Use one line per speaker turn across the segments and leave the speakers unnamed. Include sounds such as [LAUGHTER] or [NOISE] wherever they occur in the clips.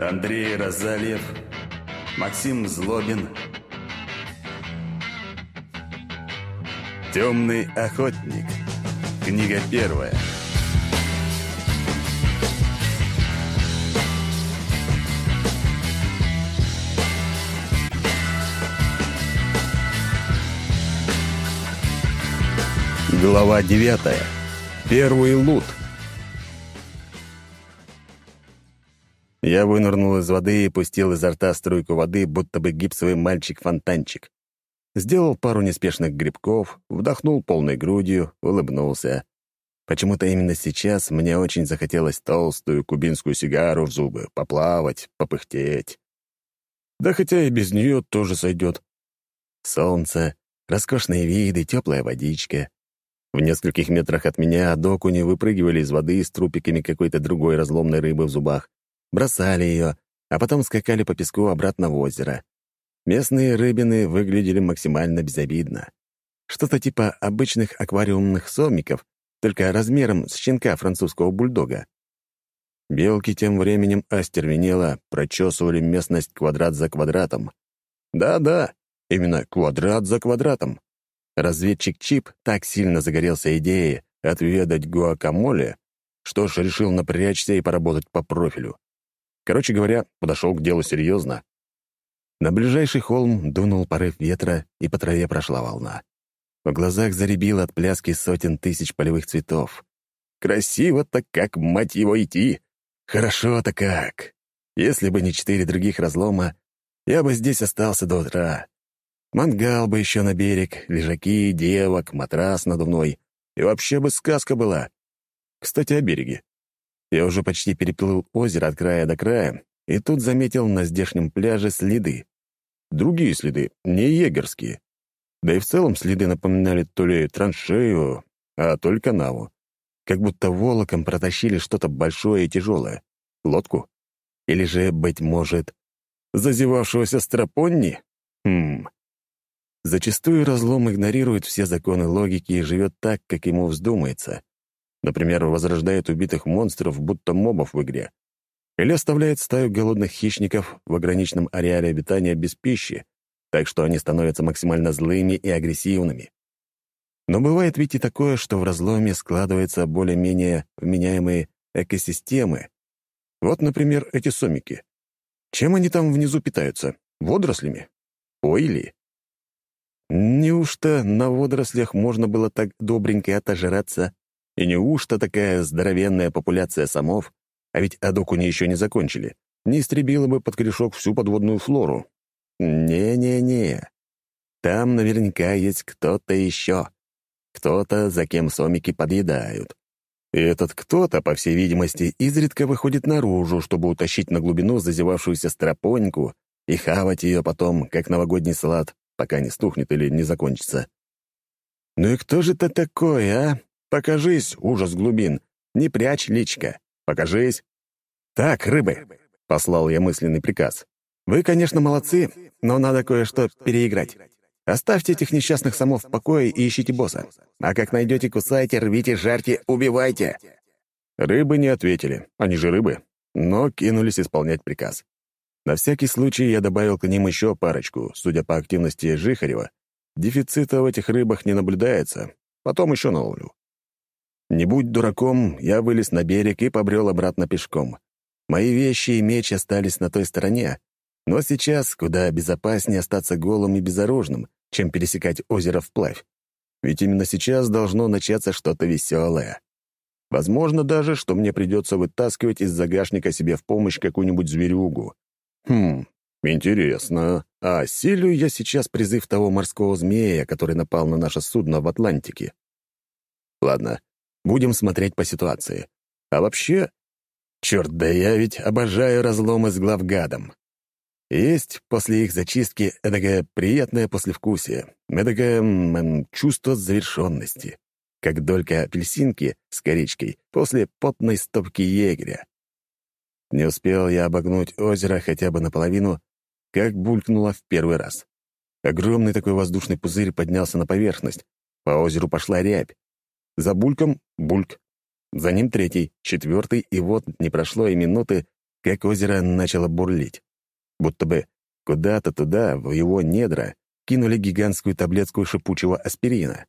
Андрей Розалиев, Максим Злобин. «Темный охотник». Книга первая. Глава девятая. Первый лут. Я вынырнул из воды и пустил изо рта струйку воды, будто бы гипсовый мальчик-фонтанчик. Сделал пару неспешных грибков, вдохнул полной грудью, улыбнулся. Почему-то именно сейчас мне очень захотелось толстую кубинскую сигару в зубы, поплавать, попыхтеть. Да хотя и без нее тоже сойдет. Солнце, роскошные виды, теплая водичка. В нескольких метрах от меня докуни выпрыгивали из воды с трупиками какой-то другой разломной рыбы в зубах, бросали ее, а потом скакали по песку обратно в озеро. Местные рыбины выглядели максимально безобидно. Что-то типа обычных аквариумных сомиков, только размером с щенка французского бульдога. Белки тем временем остервенело прочесывали местность квадрат за квадратом. Да-да, именно квадрат за квадратом. Разведчик Чип так сильно загорелся идеей отведать гуакамоле, что ж решил напрячься и поработать по профилю. Короче говоря, подошел к делу серьезно. На ближайший холм дунул порыв ветра, и по траве прошла волна. В глазах заребило от пляски сотен тысяч полевых цветов. Красиво-то как, мать его, идти! Хорошо-то как! Если бы не четыре других разлома, я бы здесь остался до утра. Мангал бы еще на берег, лежаки, девок, матрас надувной. И вообще бы сказка была. Кстати, о береге. Я уже почти переплыл озеро от края до края, и тут заметил на здешнем пляже следы. Другие следы, не егерские. Да и в целом следы напоминали то ли траншею, а то ли канаву. Как будто волоком протащили что-то большое и тяжелое. Лодку? Или же, быть может, зазевавшегося стропонни? Хм. Зачастую разлом игнорирует все законы логики и живет так, как ему вздумается. Например, возрождает убитых монстров, будто мобов в игре или оставляет стаю голодных хищников в ограниченном ареале обитания без пищи, так что они становятся максимально злыми и агрессивными. Но бывает ведь и такое, что в разломе складываются более-менее вменяемые экосистемы. Вот, например, эти сомики. Чем они там внизу питаются? Водорослями? Ойли? Неужто на водорослях можно было так добренько отожраться? И неужто такая здоровенная популяция самов а ведь Адокуни еще не закончили. Не истребила бы под корешок всю подводную флору. Не-не-не. Там наверняка есть кто-то еще. Кто-то, за кем сомики подъедают. И этот кто-то, по всей видимости, изредка выходит наружу, чтобы утащить на глубину зазевавшуюся стропоньку и хавать ее потом, как новогодний салат, пока не стухнет или не закончится. «Ну и кто же ты такой, а? Покажись, ужас глубин! Не прячь личка!» Покажись. Так, рыбы, послал я мысленный приказ. Вы, конечно, молодцы, но надо кое-что переиграть. Оставьте этих несчастных самов в покое и ищите босса. А как найдете, кусайте, рвите, жарьте, убивайте. Рыбы не ответили, они же рыбы, но кинулись исполнять приказ. На всякий случай я добавил к ним еще парочку. Судя по активности Жихарева, дефицита в этих рыбах не наблюдается. Потом еще наловлю. Не будь дураком, я вылез на берег и побрел обратно пешком. Мои вещи и меч остались на той стороне, но сейчас куда безопаснее остаться голым и безоружным, чем пересекать озеро вплавь. Ведь именно сейчас должно начаться что-то веселое. Возможно даже, что мне придется вытаскивать из загашника себе в помощь какую-нибудь зверюгу. Хм, интересно. А силю я сейчас призыв того морского змея, который напал на наше судно в Атлантике? Ладно, Будем смотреть по ситуации. А вообще... Черт, да я ведь обожаю разломы с главгадом. Есть после их зачистки эдакое приятное послевкусие, эдакое м, чувство завершенности, как долька апельсинки с коричкой после потной стопки егеря. Не успел я обогнуть озеро хотя бы наполовину, как булькнуло в первый раз. Огромный такой воздушный пузырь поднялся на поверхность, по озеру пошла рябь, за бульком — бульк. За ним третий, четвертый, и вот не прошло и минуты, как озеро начало бурлить. Будто бы куда-то туда, в его недра, кинули гигантскую таблетку шипучего аспирина.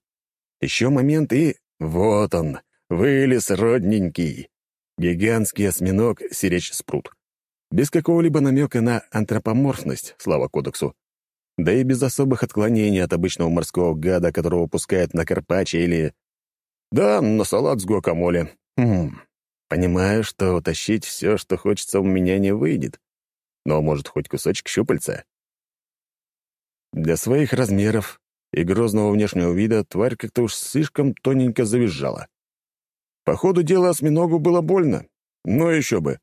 Еще момент и... Вот он, вылез родненький. Гигантский осьминог сиречь спрут. Без какого-либо намека на антропоморфность, слава кодексу. Да и без особых отклонений от обычного морского гада, которого пускают на карпаччо или... Да, на салат с гуакамоле. Хм. Понимаю, что утащить все, что хочется, у меня не выйдет. Но, может, хоть кусочек щупальца? Для своих размеров и грозного внешнего вида тварь как-то уж слишком тоненько завизжала. По ходу дела осьминогу было больно. Но еще бы.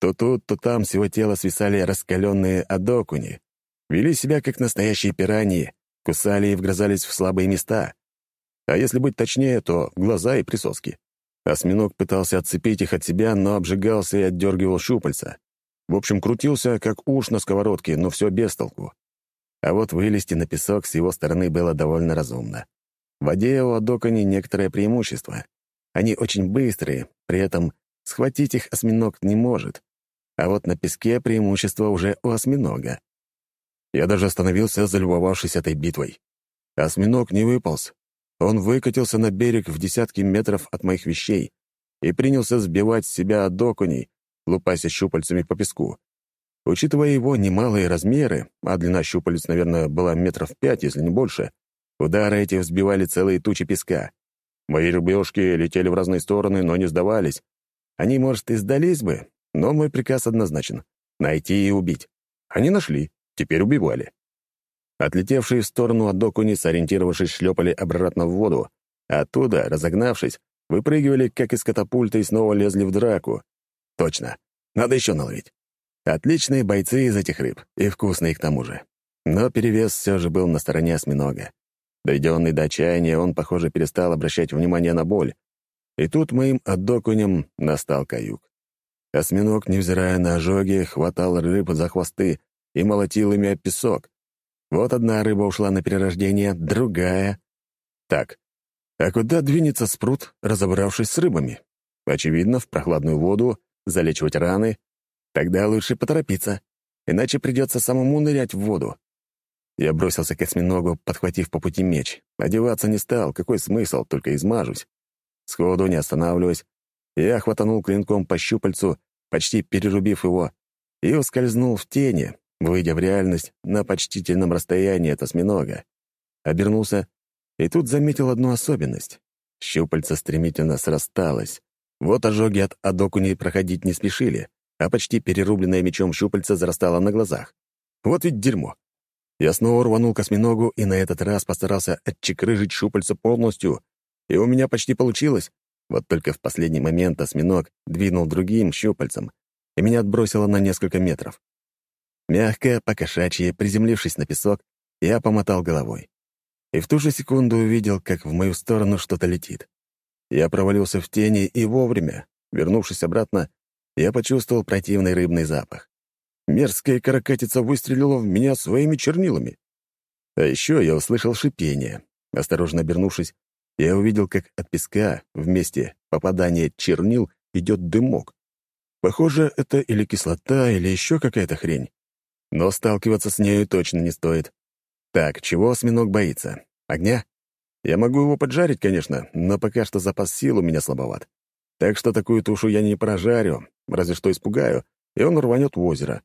То тут, то там с его тела свисали раскаленные адокуни. Вели себя как настоящие пираньи, кусали и вгрызались в слабые места. А если быть точнее, то глаза и присоски. Осьминог пытался отцепить их от себя, но обжигался и отдергивал щупальца. В общем, крутился, как уж на сковородке, но все без толку. А вот вылезти на песок с его стороны было довольно разумно. В воде у Адокони некоторое преимущество. Они очень быстрые, при этом схватить их осьминог не может. А вот на песке преимущество уже у осьминога. Я даже остановился, залюбовавшись этой битвой. Осьминог не выполз. Он выкатился на берег в десятки метров от моих вещей и принялся сбивать с себя Адоконей, лупася щупальцами по песку. Учитывая его немалые размеры, а длина щупалец, наверное, была метров пять, если не больше, удары эти взбивали целые тучи песка. Мои рыбешки летели в разные стороны, но не сдавались. Они, может, и сдались бы, но мой приказ однозначен — найти и убить. Они нашли, теперь убивали. Отлетевшие в сторону от докуни, сориентировавшись, шлепали обратно в воду, а оттуда, разогнавшись, выпрыгивали, как из катапульта, и снова лезли в драку. Точно, надо еще наловить. Отличные бойцы из этих рыб, и вкусные к тому же. Но перевес все же был на стороне осьминога. Доведенный до отчаяния, он, похоже, перестал обращать внимание на боль. И тут моим отдокунем настал каюк. Осьминог, невзирая на ожоги, хватал рыб за хвосты и молотил ими об песок. Вот одна рыба ушла на перерождение, другая... Так, а куда двинется спрут, разобравшись с рыбами? Очевидно, в прохладную воду, залечивать раны, Тогда лучше поторопиться, иначе придется самому нырять в воду. Я бросился к осьминогу, подхватив по пути меч. Одеваться не стал, какой смысл, только измажусь. Сходу, не останавливаясь, я хватанул клинком по щупальцу, почти перерубив его, и ускользнул в тени, выйдя в реальность на почтительном расстоянии от осьминога. Обернулся и тут заметил одну особенность. Щупальца стремительно срасталось. Вот ожоги от адокуней проходить не спешили а почти перерубленное мечом щупальце зарастало на глазах. Вот ведь дерьмо. Я снова рванул к осьминогу и на этот раз постарался отчекрыжить щупальце полностью, и у меня почти получилось. Вот только в последний момент осьминог двинул другим щупальцем, и меня отбросило на несколько метров. Мягко, покошачьи, приземлившись на песок, я помотал головой. И в ту же секунду увидел, как в мою сторону что-то летит. Я провалился в тени и вовремя. Вернувшись обратно, я почувствовал противный рыбный запах. Мерзкая каракатица выстрелила в меня своими чернилами. А еще я услышал шипение. Осторожно обернувшись, я увидел, как от песка вместе попадания чернил идет дымок. Похоже, это или кислота, или еще какая-то хрень. Но сталкиваться с нею точно не стоит. Так, чего осьминог боится? Огня? Я могу его поджарить, конечно, но пока что запас сил у меня слабоват. Так что такую тушу я не прожарю, разве что испугаю, и он рванет в озеро.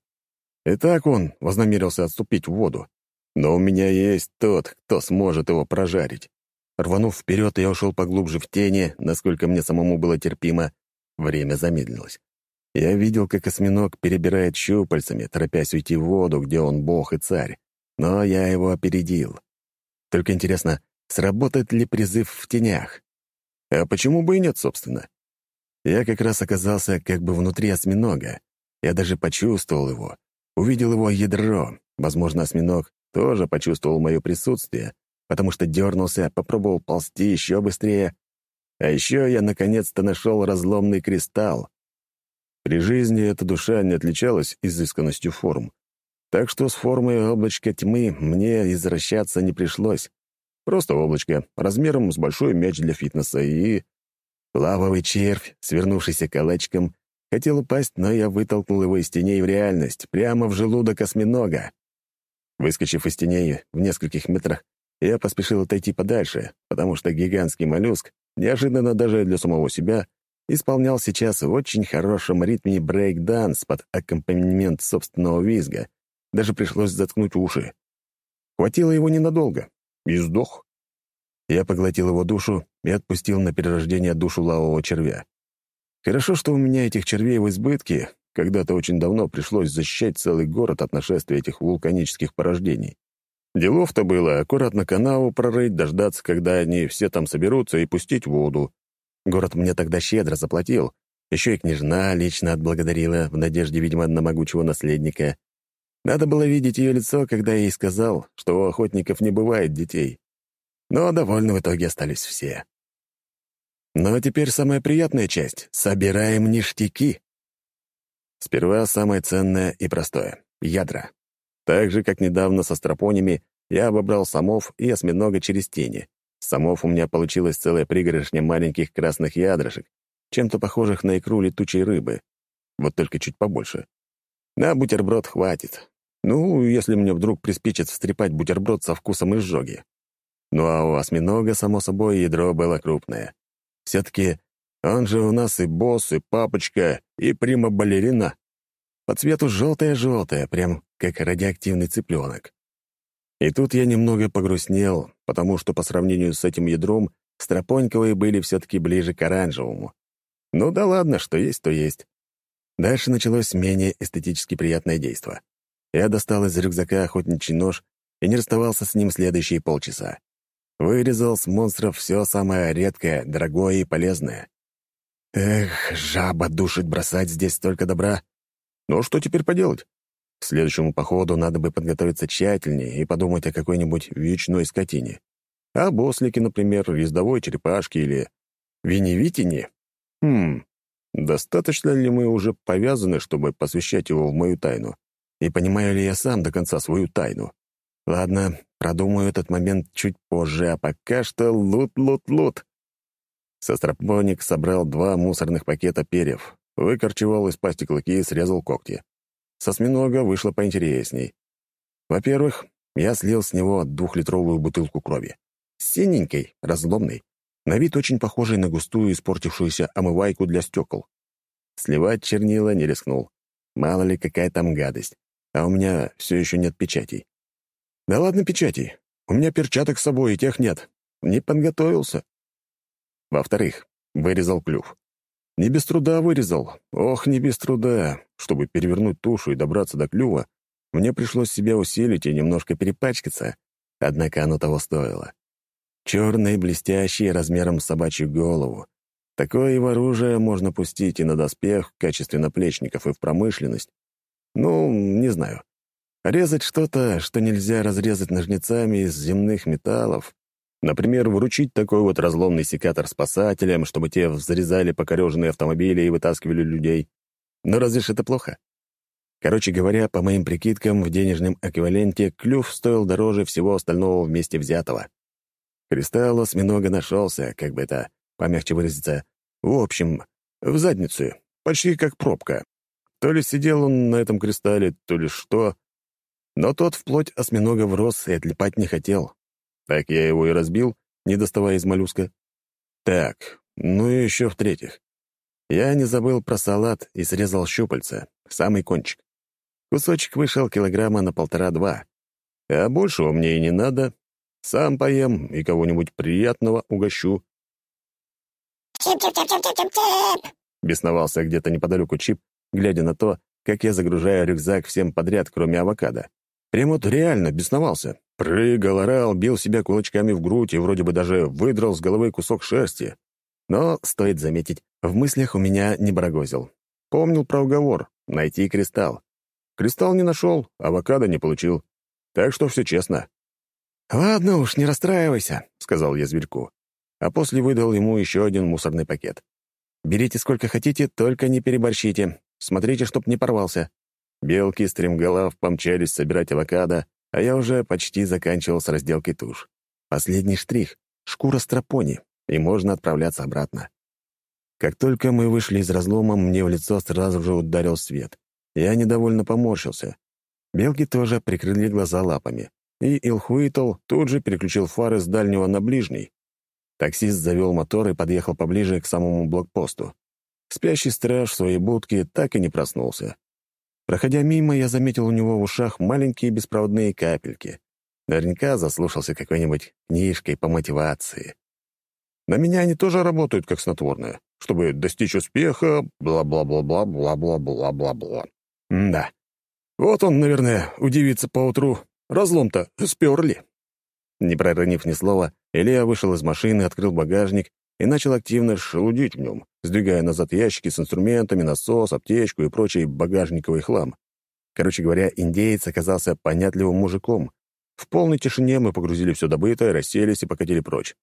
И так он вознамерился отступить в воду. Но у меня есть тот, кто сможет его прожарить. Рванув вперед, я ушел поглубже в тени, насколько мне самому было терпимо. Время замедлилось. Я видел, как осьминог перебирает щупальцами, торопясь уйти в воду, где он бог и царь. Но я его опередил. Только интересно, сработает ли призыв в тенях? А почему бы и нет, собственно? Я как раз оказался как бы внутри осьминога. Я даже почувствовал его, увидел его ядро. Возможно, осьминог тоже почувствовал мое присутствие, потому что дернулся, попробовал ползти еще быстрее. А еще я наконец-то нашел разломный кристалл. При жизни эта душа не отличалась изысканностью форм. Так что с формой облачка тьмы мне извращаться не пришлось. Просто облачко, размером с большой мяч для фитнеса и Лавовый червь, свернувшийся калачком, Хотел упасть, но я вытолкнул его из теней в реальность, прямо в желудок осьминога. Выскочив из теней в нескольких метрах, я поспешил отойти подальше, потому что гигантский моллюск, неожиданно даже для самого себя, исполнял сейчас в очень хорошем ритме брейк-данс под аккомпанемент собственного визга. Даже пришлось заткнуть уши. Хватило его ненадолго. И сдох. Я поглотил его душу и отпустил на перерождение душу лавового червя. Хорошо, что у меня этих червей в избытке, когда-то очень давно пришлось защищать целый город от нашествия этих вулканических порождений. Делов-то было аккуратно канаву прорыть, дождаться, когда они все там соберутся, и пустить воду. Город мне тогда щедро заплатил. Еще и княжна лично отблагодарила, в надежде, видимо, на могучего наследника. Надо было видеть ее лицо, когда я ей сказал, что у охотников не бывает детей. Но довольны в итоге остались все. Но теперь самая приятная часть — собираем ништяки. Сперва самое ценное и простое — ядра. Так же, как недавно со стропонями, я обобрал самов и осьминога через тени. Самов у меня получилась целая пригоршня маленьких красных ядрышек, чем-то похожих на икру летучей рыбы. Вот только чуть побольше. На бутерброд хватит. Ну, если мне вдруг приспичит встрепать бутерброд со вкусом изжоги. Ну а у осьминога, само собой, ядро было крупное. Все-таки он же у нас и босс, и папочка, и прима-балерина. По цвету желтое-желтое, прям как радиоактивный цыпленок. И тут я немного погрустнел, потому что по сравнению с этим ядром стропоньковые были все-таки ближе к оранжевому. Ну да ладно, что есть, то есть. Дальше началось менее эстетически приятное действо. Я достал из рюкзака охотничий нож и не расставался с ним следующие полчаса. Вырезал с монстров все самое редкое, дорогое и полезное. Эх, жаба душит бросать здесь столько добра. Ну что теперь поделать? К следующему походу надо бы подготовиться тщательнее и подумать о какой-нибудь вечной скотине. О бослике, например, ездовой черепашке или виневитине. Хм, достаточно ли мы уже повязаны, чтобы посвящать его в мою тайну? И понимаю ли я сам до конца свою тайну? Ладно, продумаю этот момент чуть позже, а пока что лут-лут-лут. Состропоник собрал два мусорных пакета перьев, выкорчевал из пасти клыки и срезал когти. Со осьминога вышло поинтересней. Во-первых, я слил с него двухлитровую бутылку крови. Синенькой, разломной, на вид очень похожей на густую испортившуюся омывайку для стекол. Сливать чернила не рискнул. Мало ли, какая там гадость. А у меня все еще нет печатей. Да ладно печатей. У меня перчаток с собой, и тех нет. Не подготовился. Во-вторых, вырезал клюв. Не без труда вырезал. Ох, не без труда. Чтобы перевернуть тушу и добраться до клюва, мне пришлось себя усилить и немножко перепачкаться. Однако оно того стоило. Черный, блестящий, размером с собачью голову. Такое в оружие можно пустить и на доспех в качестве наплечников и в промышленность. Ну, не знаю. Резать что-то, что нельзя разрезать ножницами из земных металлов, Например, вручить такой вот разломный секатор спасателям, чтобы те взрезали покореженные автомобили и вытаскивали людей. Но разве ж это плохо? Короче говоря, по моим прикидкам, в денежном эквиваленте клюв стоил дороже всего остального вместе взятого. Кристалл осьминога нашелся, как бы это помягче выразиться, в общем, в заднице, почти как пробка. То ли сидел он на этом кристалле, то ли что. Но тот вплоть осьминога врос и отлипать не хотел. Так я его и разбил, не доставая из моллюска. Так, ну и еще в-третьих. Я не забыл про салат и срезал щупальца, самый кончик. Кусочек вышел килограмма на полтора-два. А большего мне и не надо. Сам поем и кого-нибудь приятного угощу.
«Чип-чип-чип-чип-чип-чип!»
Бесновался где-то неподалеку Чип, глядя на то, как я загружаю рюкзак всем подряд, кроме авокадо. Вот реально бесновался. Прыгал, орал, бил себя кулачками в грудь и вроде бы даже выдрал с головы кусок шерсти. Но, стоит заметить, в мыслях у меня не барагозил. Помнил про уговор — найти кристалл. Кристалл не нашел, авокадо не получил. Так что все честно. «Ладно уж, не расстраивайся», — сказал я зверьку. А после выдал ему еще один мусорный пакет. «Берите сколько хотите, только не переборщите. Смотрите, чтоб не порвался». Белки стремголав помчались собирать авокадо, а я уже почти заканчивал с разделкой туш. Последний штрих — шкура стропони, и можно отправляться обратно. Как только мы вышли из разлома, мне в лицо сразу же ударил свет. Я недовольно поморщился. Белки тоже прикрыли глаза лапами. И Илхуитл тут же переключил фары с дальнего на ближний. Таксист завел мотор и подъехал поближе к самому блокпосту. Спящий страж в своей будке так и не проснулся. Проходя мимо, я заметил у него в ушах маленькие беспроводные капельки. Наверняка заслушался какой-нибудь книжкой по мотивации. На меня они тоже работают как снотворное, чтобы достичь успеха, бла-бла-бла-бла-бла-бла-бла-бла-бла. Да. Вот он, наверное, удивится поутру. Разлом-то сперли. Не проронив ни слова, Илья вышел из машины, открыл багажник и начал активно шелудить в нем, сдвигая назад ящики с инструментами, насос, аптечку и прочий багажниковый хлам. Короче говоря, индеец оказался понятливым мужиком. В полной тишине мы погрузили все добытое, расселись и покатили прочь.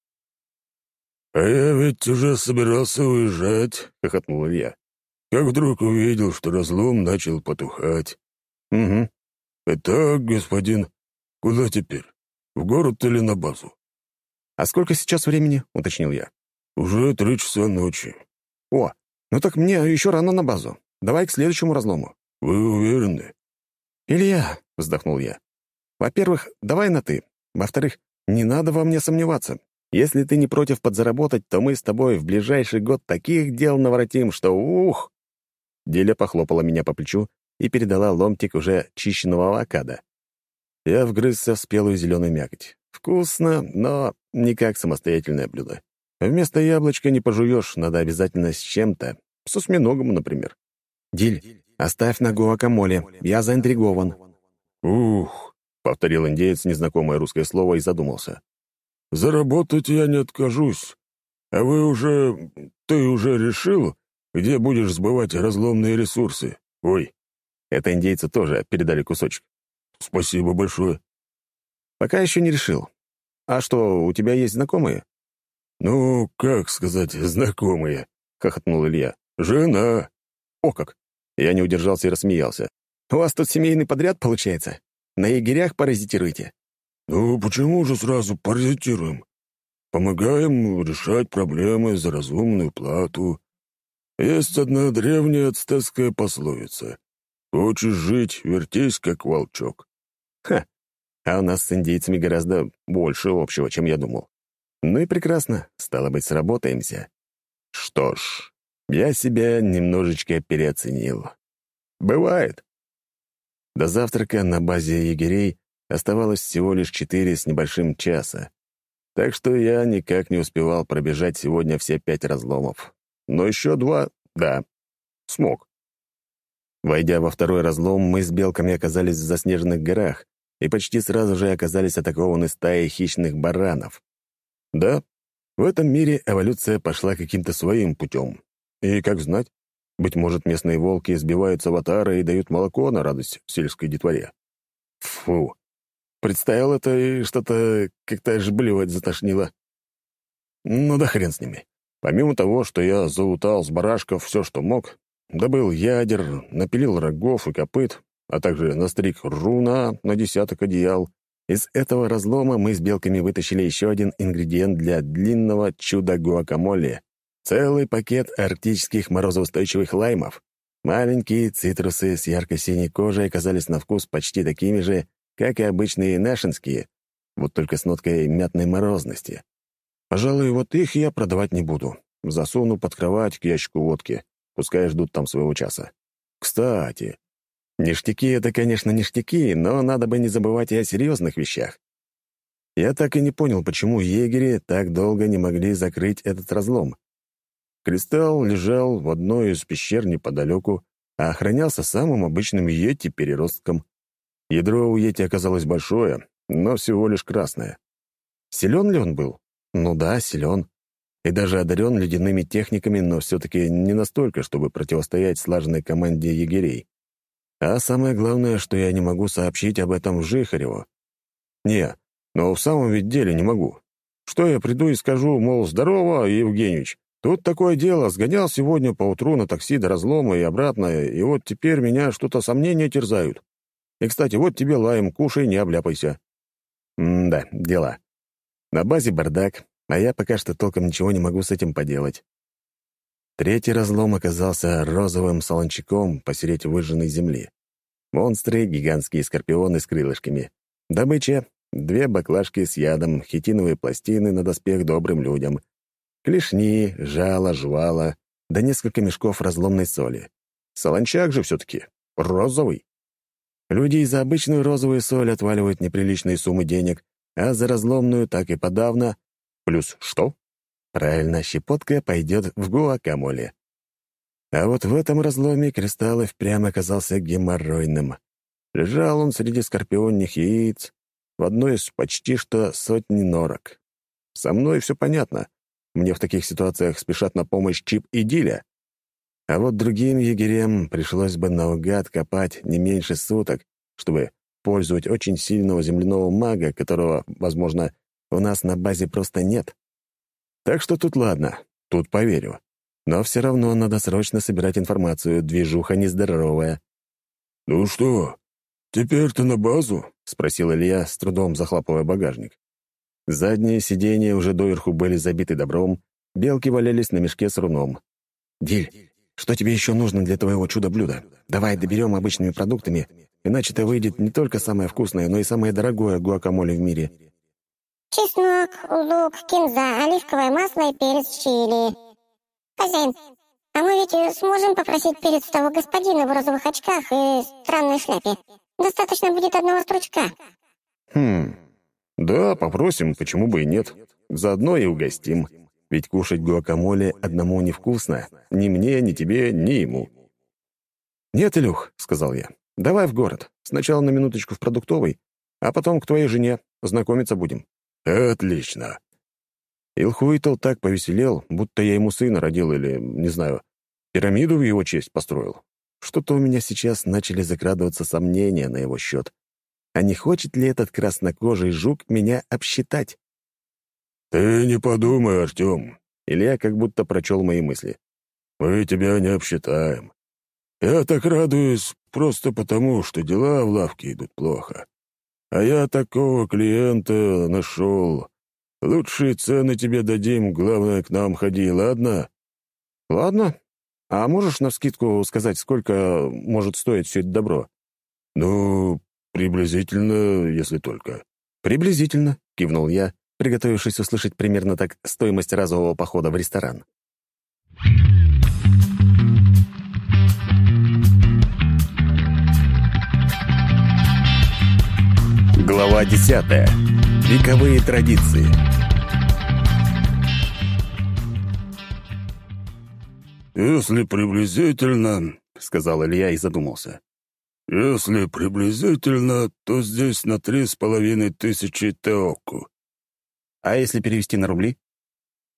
«А я ведь уже собирался уезжать», — хохотнул Илья. «Как вдруг увидел, что разлом начал потухать».
«Угу».
«Итак, господин, куда теперь? В город или на базу?»
«А сколько сейчас времени?» — уточнил я.
«Уже три часа ночи».
«О, ну так мне еще рано на базу. Давай к следующему разлому».
«Вы уверены?»
«Илья», — вздохнул я, — «во-первых, давай на «ты». Во-вторых, не надо во мне сомневаться. Если ты не против подзаработать, то мы с тобой в ближайший год таких дел наворотим, что ух!» Деля похлопала меня по плечу и передала ломтик уже чищенного авокадо. Я вгрызся в спелую зеленую мякоть. Вкусно, но не как самостоятельное блюдо. Вместо яблочка не пожуешь, надо обязательно с чем-то. С осьминогом, например. «Диль, оставь на гуакамоле, я заинтригован».
«Ух», — повторил индеец незнакомое русское слово и задумался. «Заработать я не откажусь. А вы уже... Ты уже решил, где будешь сбывать разломные ресурсы? Ой».
Это индейцы тоже передали кусочек.
«Спасибо большое».
«Пока еще не решил. А что, у тебя есть знакомые?»
«Ну, как сказать, знакомые?» — хохотнул Илья. «Жена».
«О как!» Я не удержался и рассмеялся. «У вас тут семейный подряд получается? На егерях паразитируете?»
«Ну, почему же сразу паразитируем? Помогаем решать проблемы за разумную плату. Есть одна древняя ацтекская пословица. Хочешь жить, вертись, как волчок».
«Ха! А у нас с индейцами гораздо больше общего, чем я думал. Ну и прекрасно, стало быть, сработаемся. Что ж, я себя немножечко переоценил. Бывает. До завтрака на базе егерей оставалось всего лишь четыре с небольшим часа. Так что я никак не успевал пробежать сегодня все пять разломов. Но еще два — да, смог. Войдя во второй разлом, мы с белками оказались в заснеженных горах и почти сразу же оказались атакованы стаей хищных баранов. Да, в этом мире эволюция пошла каким-то своим путем. И, как знать, быть может, местные волки сбиваются в отары и дают молоко на радость сельской детворе. Фу. Представил это и что-то как-то аж блевать затошнило. Ну да хрен с ними. Помимо того, что я заутал с барашков все, что мог, добыл ядер, напилил рогов и копыт, а также настриг руна на десяток одеял, из этого разлома мы с белками вытащили еще один ингредиент для длинного чуда-гуакамоле. Целый пакет арктических морозоустойчивых лаймов. Маленькие цитрусы с ярко-синей кожей оказались на вкус почти такими же, как и обычные нашинские, вот только с ноткой мятной морозности. Пожалуй, вот их я продавать не буду. Засуну под кровать к ящику водки. Пускай ждут там своего часа. Кстати, Ништяки — это, конечно, ништяки, но надо бы не забывать и о серьезных вещах. Я так и не понял, почему егери так долго не могли закрыть этот разлом. Кристалл лежал в одной из пещер неподалеку, а охранялся самым обычным йети-переростком. Ядро у йети оказалось большое, но всего лишь красное. Силен ли он был? Ну да, силен. И даже одарен ледяными техниками, но все-таки не настолько, чтобы противостоять слаженной команде егерей. А самое главное, что я не могу сообщить об этом Жихареву. Не, но в самом ведь деле не могу. Что я приду и скажу, мол, здорово, Евгеньевич, тут такое дело, сгонял сегодня поутру на такси до разлома и обратно, и вот теперь меня что-то сомнения терзают. И, кстати, вот тебе лаем, кушай, не обляпайся. М-да, дела. На базе бардак, а я пока что толком ничего не могу с этим поделать. Третий разлом оказался розовым солончаком посередине выжженной земли. Монстры — гигантские скорпионы с крылышками. Добыча — две баклажки с ядом, хитиновые пластины на доспех добрым людям, клешни, жало, жвала, да несколько мешков разломной соли. Солончак же все-таки розовый. Люди за обычную розовую соль отваливают неприличные суммы денег, а за разломную так и подавно. Плюс что? Правильно, щепотка пойдет в гуакамоле. А вот в этом разломе кристалл впрямь оказался геморройным. Лежал он среди скорпионных яиц в одной из почти что сотни норок. Со мной все понятно. Мне в таких ситуациях спешат на помощь Чип и Диля. А вот другим егерям пришлось бы наугад копать не меньше суток, чтобы пользовать очень сильного земляного мага, которого, возможно, у нас на базе просто нет. Так что тут ладно, тут поверю. Но все равно надо срочно собирать информацию, движуха нездоровая.
«Ну что, теперь ты на базу?»
— спросил Илья, с трудом захлопывая багажник. Задние сиденья уже доверху были забиты добром, белки валялись на мешке с руном. «Диль, что тебе еще нужно для твоего чудо-блюда? Давай доберем обычными продуктами, иначе это выйдет не только самое вкусное, но и самое дорогое гуакамоле в мире».
«Чеснок, лук, кинза, оливковое масло и перец чили. Хозяин, а мы ведь сможем попросить перец того господина в розовых очках и странной шляпе? Достаточно будет одного стручка».
«Хм, да, попросим, почему бы и нет. Заодно и угостим». Ведь кушать гуакамоле одному невкусно. Ни мне, ни тебе, ни ему. «Нет, Илюх», — сказал я, — «давай в город. Сначала на минуточку в продуктовый, а потом к твоей жене. Знакомиться будем».
«Отлично».
Илхуитл так повеселел, будто я ему сына родил или, не знаю, пирамиду в его честь построил. Что-то у меня сейчас начали закрадываться сомнения на его счет. А не хочет ли этот краснокожий жук меня обсчитать?
«Ты не подумай, Артем!»
Илья как будто прочел мои мысли.
«Мы тебя не обсчитаем. Я так радуюсь просто потому, что дела в лавке идут плохо. А я такого клиента нашел. Лучшие цены тебе дадим, главное, к нам ходи, ладно?»
«Ладно. А можешь навскидку сказать, сколько может стоить все это добро?»
«Ну, приблизительно, если только».
«Приблизительно», — кивнул я, приготовившись услышать примерно так стоимость разового похода в ресторан. Глава 10. Вековые традиции.
«Если приблизительно», —
сказал Илья и задумался.
«Если приблизительно, то здесь на три с половиной тысячи теоку.
А если перевести на рубли?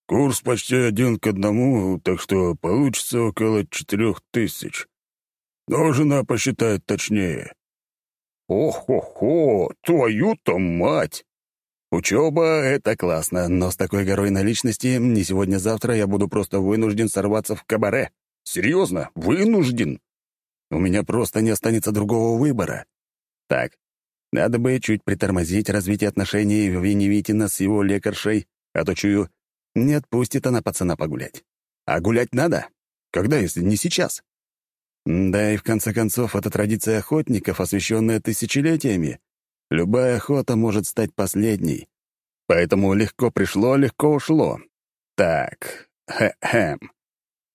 Курс почти один к одному, так что получится около четырех тысяч. Но жена посчитает точнее.
Ох-хо-хо, твою-то мать! Учеба — это классно, но с такой горой наличности не сегодня-завтра я буду просто вынужден сорваться в кабаре. Серьезно, вынужден. У меня просто не останется другого выбора. Так, надо бы чуть притормозить развитие отношений Веневитина с его лекаршей, а то, чую, не отпустит она пацана погулять. А гулять надо? Когда, если не сейчас? Да и в конце концов, это традиция охотников, освященная тысячелетиями. Любая охота может стать последней. Поэтому легко пришло, легко ушло. Так, хэ-хэм.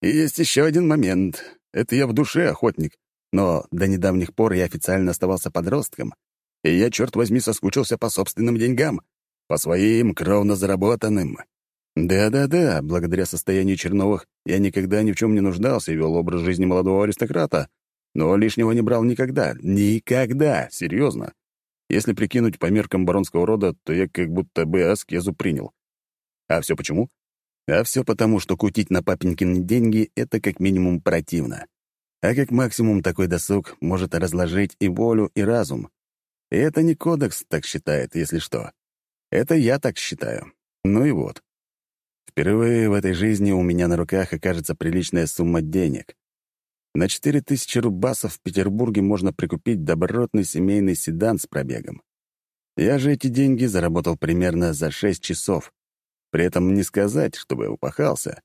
есть еще один момент. Это я в душе охотник, но до недавних пор я официально оставался подростком, и я, черт возьми, соскучился по собственным деньгам, по своим кровно заработанным. Да-да-да, благодаря состоянию Черновых я никогда ни в чем не нуждался и вел образ жизни молодого аристократа, но лишнего не брал никогда. Никогда! Серьезно. Если прикинуть по меркам баронского рода, то я как будто бы аскезу принял. А все почему? А все потому, что кутить на папенькины деньги — это как минимум противно. А как максимум такой досуг может разложить и волю, и разум. И это не кодекс так считает, если что. Это я так считаю. Ну и вот. Впервые в этой жизни у меня на руках окажется приличная сумма денег. На 4000 рубасов в Петербурге можно прикупить добротный семейный седан с пробегом. Я же эти деньги заработал примерно за 6 часов. При этом не сказать, чтобы упахался.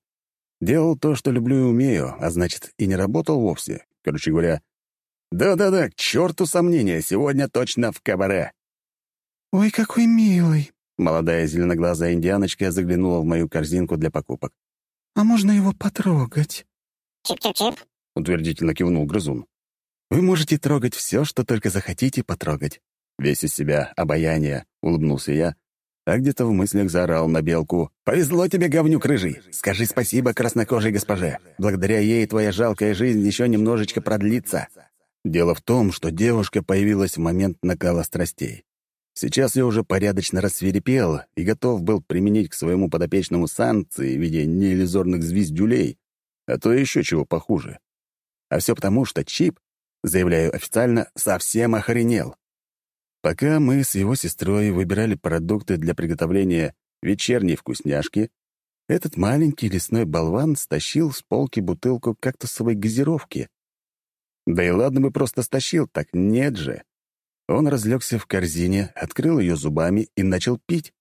Делал то, что люблю и умею, а значит, и не работал вовсе. Короче говоря, да-да-да, к черту сомнения, сегодня точно в кабаре.
«Ой, какой милый!»
Молодая зеленоглазая индианочка заглянула в мою корзинку для покупок.
«А можно его потрогать?»
Чип-чип-чип.
Утвердительно кивнул грызун. «Вы можете трогать все, что только захотите потрогать». Весь из себя обаяние, улыбнулся я, а где-то в мыслях заорал на белку. «Повезло тебе, говнюк рыжий! Скажи спасибо краснокожей госпоже. Благодаря ей твоя жалкая жизнь еще немножечко продлится». Дело в том, что девушка появилась в момент накала страстей. Сейчас я уже порядочно рассверепел и готов был применить к своему подопечному санкции в виде неиллюзорных звездюлей, а то еще чего похуже. А все потому, что Чип, заявляю официально, совсем охренел. Пока мы с его сестрой выбирали продукты для приготовления вечерней вкусняшки, этот маленький лесной болван стащил с полки бутылку кактусовой газировки. Да и ладно бы просто стащил, так нет же. Он разлегся в корзине, открыл ее зубами и начал пить.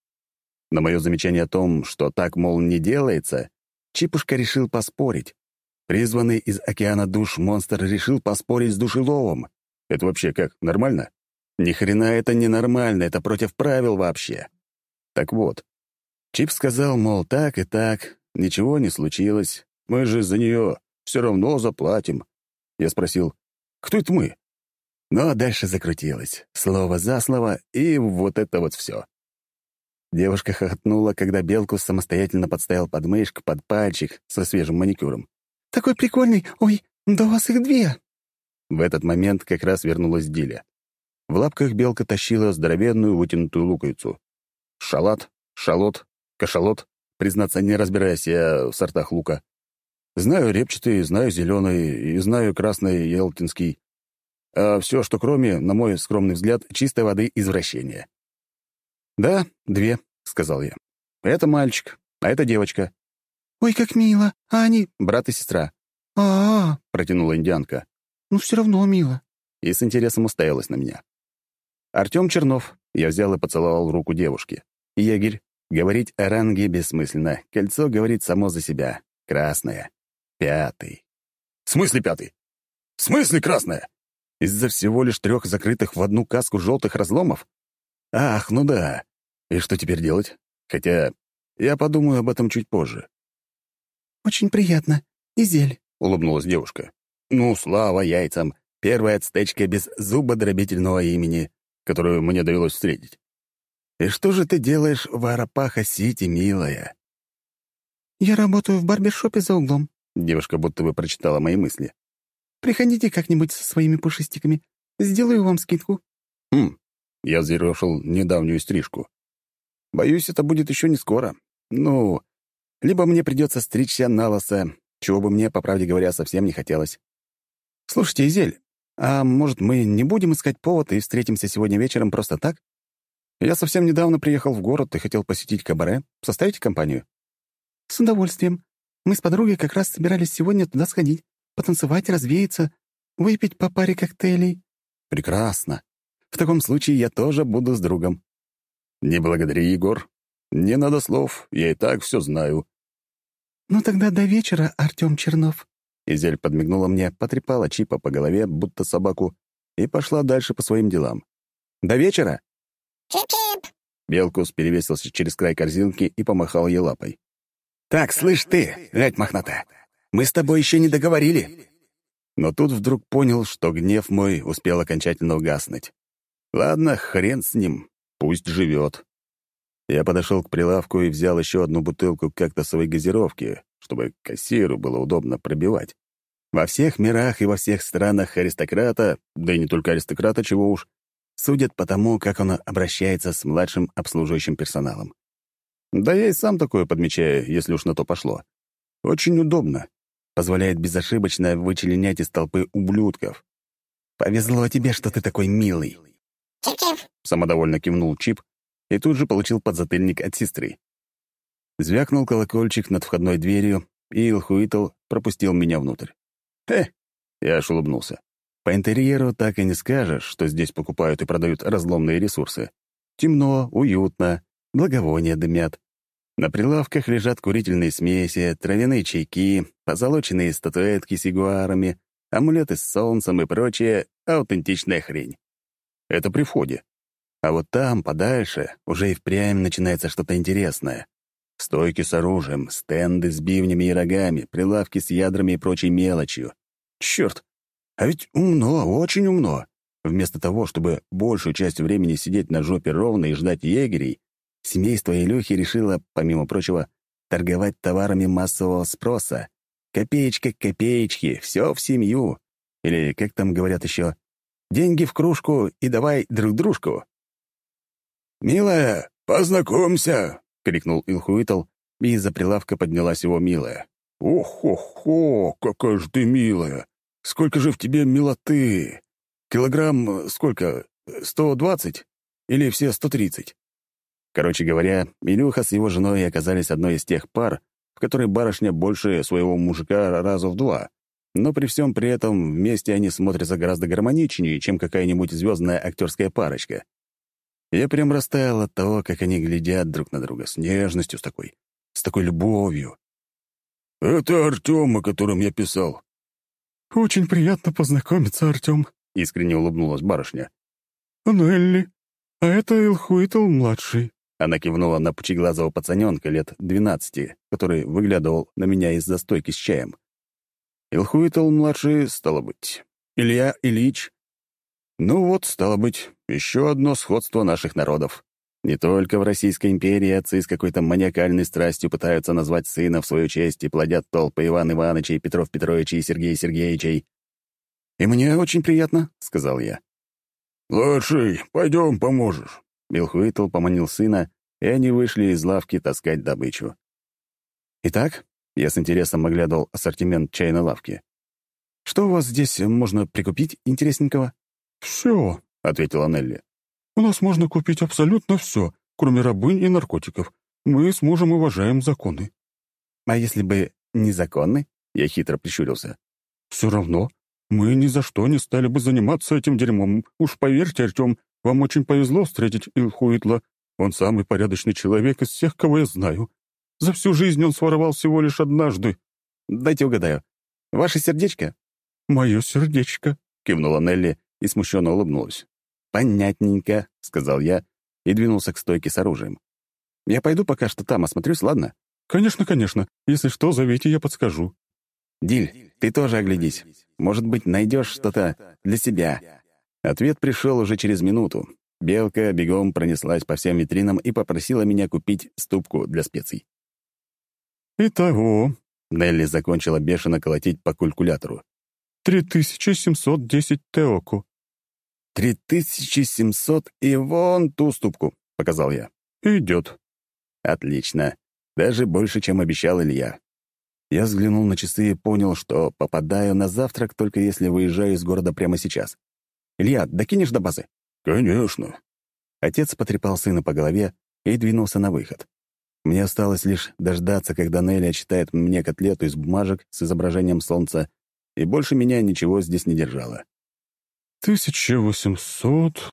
На мое замечание о том, что так, мол, не делается, Чипушка решил поспорить. Призванный из океана душ монстр решил поспорить с душеловом. Это вообще как, нормально? Ни хрена это не нормально, это против правил вообще. Так вот, Чип сказал, мол, так и так, ничего не случилось, мы же за нее все равно заплатим. Я спросил, кто это мы? Но дальше закрутилось, слово за слово, и вот это вот все. Девушка хохотнула, когда белку самостоятельно подставил подмышку под пальчик со свежим маникюром.
«Такой прикольный! Ой, да у вас их две!»
В этот момент как раз вернулась Диля. В лапках белка тащила здоровенную вытянутую луковицу. Шалат, шалот, кашалот, признаться, не разбираясь я в сортах лука. Знаю репчатый, знаю зеленый и знаю красный елтинский. А все, что кроме, на мой скромный взгляд, чистой воды извращения. «Да, две», — сказал я. «Это мальчик, а это девочка».
«Ой, как мило! А они...»
«Брат и сестра»,
«А, -а, —
протянула индианка.
ну все равно мило».
И с интересом уставилась на меня. Артем Чернов. Я взял и поцеловал руку девушки. Егерь. Говорить о ранге бессмысленно. Кольцо говорит само за себя. Красное. Пятый.
В смысле пятый? В смысле красная?
Из-за всего лишь трех закрытых в одну каску желтых разломов? Ах, ну да. И что теперь делать? Хотя я подумаю об этом чуть позже.
«Очень приятно. Изель».
— улыбнулась девушка. «Ну, слава яйцам! Первая ацтечка без зубодробительного имени, которую мне довелось встретить. И что же ты делаешь в Арапаха-Сити, милая?»
«Я работаю в барбершопе за углом», —
девушка будто бы прочитала мои мысли.
«Приходите как-нибудь со своими пушистиками. Сделаю вам скидку».
«Хм». Я взъерошил недавнюю стрижку. «Боюсь, это будет еще не скоро. Ну, либо мне придется стричься на лосо, чего бы мне, по правде говоря, совсем не хотелось. «Слушайте, Изель, а может, мы не будем искать повод и встретимся сегодня вечером просто так? Я совсем недавно приехал в город и хотел посетить кабаре. Составите компанию?»
«С удовольствием. Мы с подругой как раз собирались сегодня туда сходить, потанцевать, развеяться, выпить по паре коктейлей».
«Прекрасно. В таком случае я тоже буду с другом». «Не благодари, Егор. Не надо слов, я и так все знаю.
«Ну тогда до вечера, Артём Чернов».
Изель подмигнула мне, потрепала Чипа по голове, будто собаку, и пошла дальше по своим делам. «До вечера!»
Чип-чип.
Белкус перевесился через край корзинки и помахал ей лапой. «Так, слышь ты, гать мохнатая, мы с тобой еще не договорили!» Но тут вдруг понял, что гнев мой успел окончательно угаснуть. «Ладно, хрен с ним, пусть живет. Я подошел к прилавку и взял еще одну бутылку кактусовой газировки, чтобы кассиру было удобно пробивать. Во всех мирах и во всех странах аристократа, да и не только аристократа, чего уж, судят по тому, как он обращается с младшим обслуживающим персоналом. Да я и сам такое подмечаю, если уж на то пошло. Очень удобно. Позволяет безошибочно вычленять из толпы ублюдков. «Повезло тебе, что ты такой милый»,
Чип-чип.
— самодовольно кивнул Чип и тут же получил подзатыльник от сестры. Звякнул колокольчик над входной дверью, и Илхуитл пропустил меня внутрь. «Хе!» — я аж улыбнулся. «По интерьеру так и не скажешь, что здесь покупают и продают разломные ресурсы. Темно, уютно, благовония дымят. На прилавках лежат курительные смеси, травяные чайки, позолоченные статуэтки с ягуарами, амулеты с солнцем и прочее аутентичная хрень. Это при входе. А вот там, подальше, уже и впрямь начинается что-то интересное. Стойки с оружием, стенды с бивнями и рогами, прилавки с ядрами и прочей мелочью. Черт! А ведь умно, очень умно. Вместо того, чтобы большую часть времени сидеть на жопе ровно и ждать егерей, семейство Илюхи решило, помимо прочего, торговать товарами массового спроса. Копеечка к копеечке, все в семью. Или, как там говорят еще, деньги в кружку и давай друг дружку.
«Милая, познакомься!» — крикнул
Илхуитл, и из-за прилавка поднялась его милая.
«Ох-хо-хо, какая же ты милая! Сколько же в тебе милоты! Килограмм сколько? Сто двадцать? Или все сто тридцать?»
Короче говоря, Илюха с его женой оказались одной из тех пар, в которой барышня больше своего мужика раза в два. Но при всем при этом вместе они смотрятся гораздо гармоничнее, чем какая-нибудь звездная актерская парочка. Я прям растаял от того, как они глядят друг на друга с нежностью, с такой, с такой любовью.
«Это Артем, о котором я писал».
«Очень приятно познакомиться, Артем», —
искренне улыбнулась барышня.
«Нелли, а это Илхуитл-младший».
Она кивнула на пучеглазого пацаненка лет двенадцати, который выглядывал на меня из-за стойки с чаем. Илхуитл-младший, стало быть. Илья Ильич. Ну вот, стало быть, еще одно сходство наших народов. Не только в Российской империи отцы с какой-то маниакальной страстью пытаются назвать сына в свою честь и плодят толпы Иван Ивановичей, Петров Петровичей и Сергей Сергеевичей. «И мне очень приятно», — сказал я.
«Младший, пойдем поможешь».
Билхуитл поманил сына, и они вышли из лавки таскать добычу. «Итак», — я с интересом оглядывал ассортимент чайной лавки, «что у вас здесь можно прикупить интересненького?»
«Все», — ответила Нелли. «У нас можно купить абсолютно все, кроме рабынь и наркотиков. Мы с мужем уважаем законы».
«А если бы незаконны?» — я хитро прищурился.
«Все равно. Мы ни за что не стали бы заниматься этим дерьмом. Уж поверьте, Артем, вам очень повезло встретить Илхуитла. Он самый порядочный человек из всех, кого я знаю. За всю жизнь он своровал всего лишь однажды».
«Дайте угадаю. Ваше сердечко?»
«Мое сердечко», —
кивнула Нелли и смущенно улыбнулась. «Понятненько», — сказал я и двинулся к стойке с оружием. «Я пойду пока что там осмотрюсь, ладно?»
«Конечно, конечно. Если что, зовите, я подскажу».
«Диль, ты тоже оглядись. Может быть, найдешь что-то для себя». Ответ пришел уже через минуту. Белка бегом пронеслась по всем витринам и попросила меня купить ступку для специй.
«Итого...»
— Нелли закончила бешено колотить по калькулятору.
«Три тысячи семьсот десять теоку».
«Три тысячи семьсот и вон ту ступку», — показал я.
«Идет».
«Отлично. Даже больше, чем обещал Илья. Я взглянул на часы и понял, что попадаю на завтрак только если выезжаю из города прямо сейчас. «Илья, докинешь до базы?»
«Конечно».
Отец потрепал сына по голове и двинулся на выход. Мне осталось лишь дождаться, когда Нелли читает мне котлету из бумажек с изображением солнца, и больше меня ничего здесь не держало.
«Тысяча восемьсот,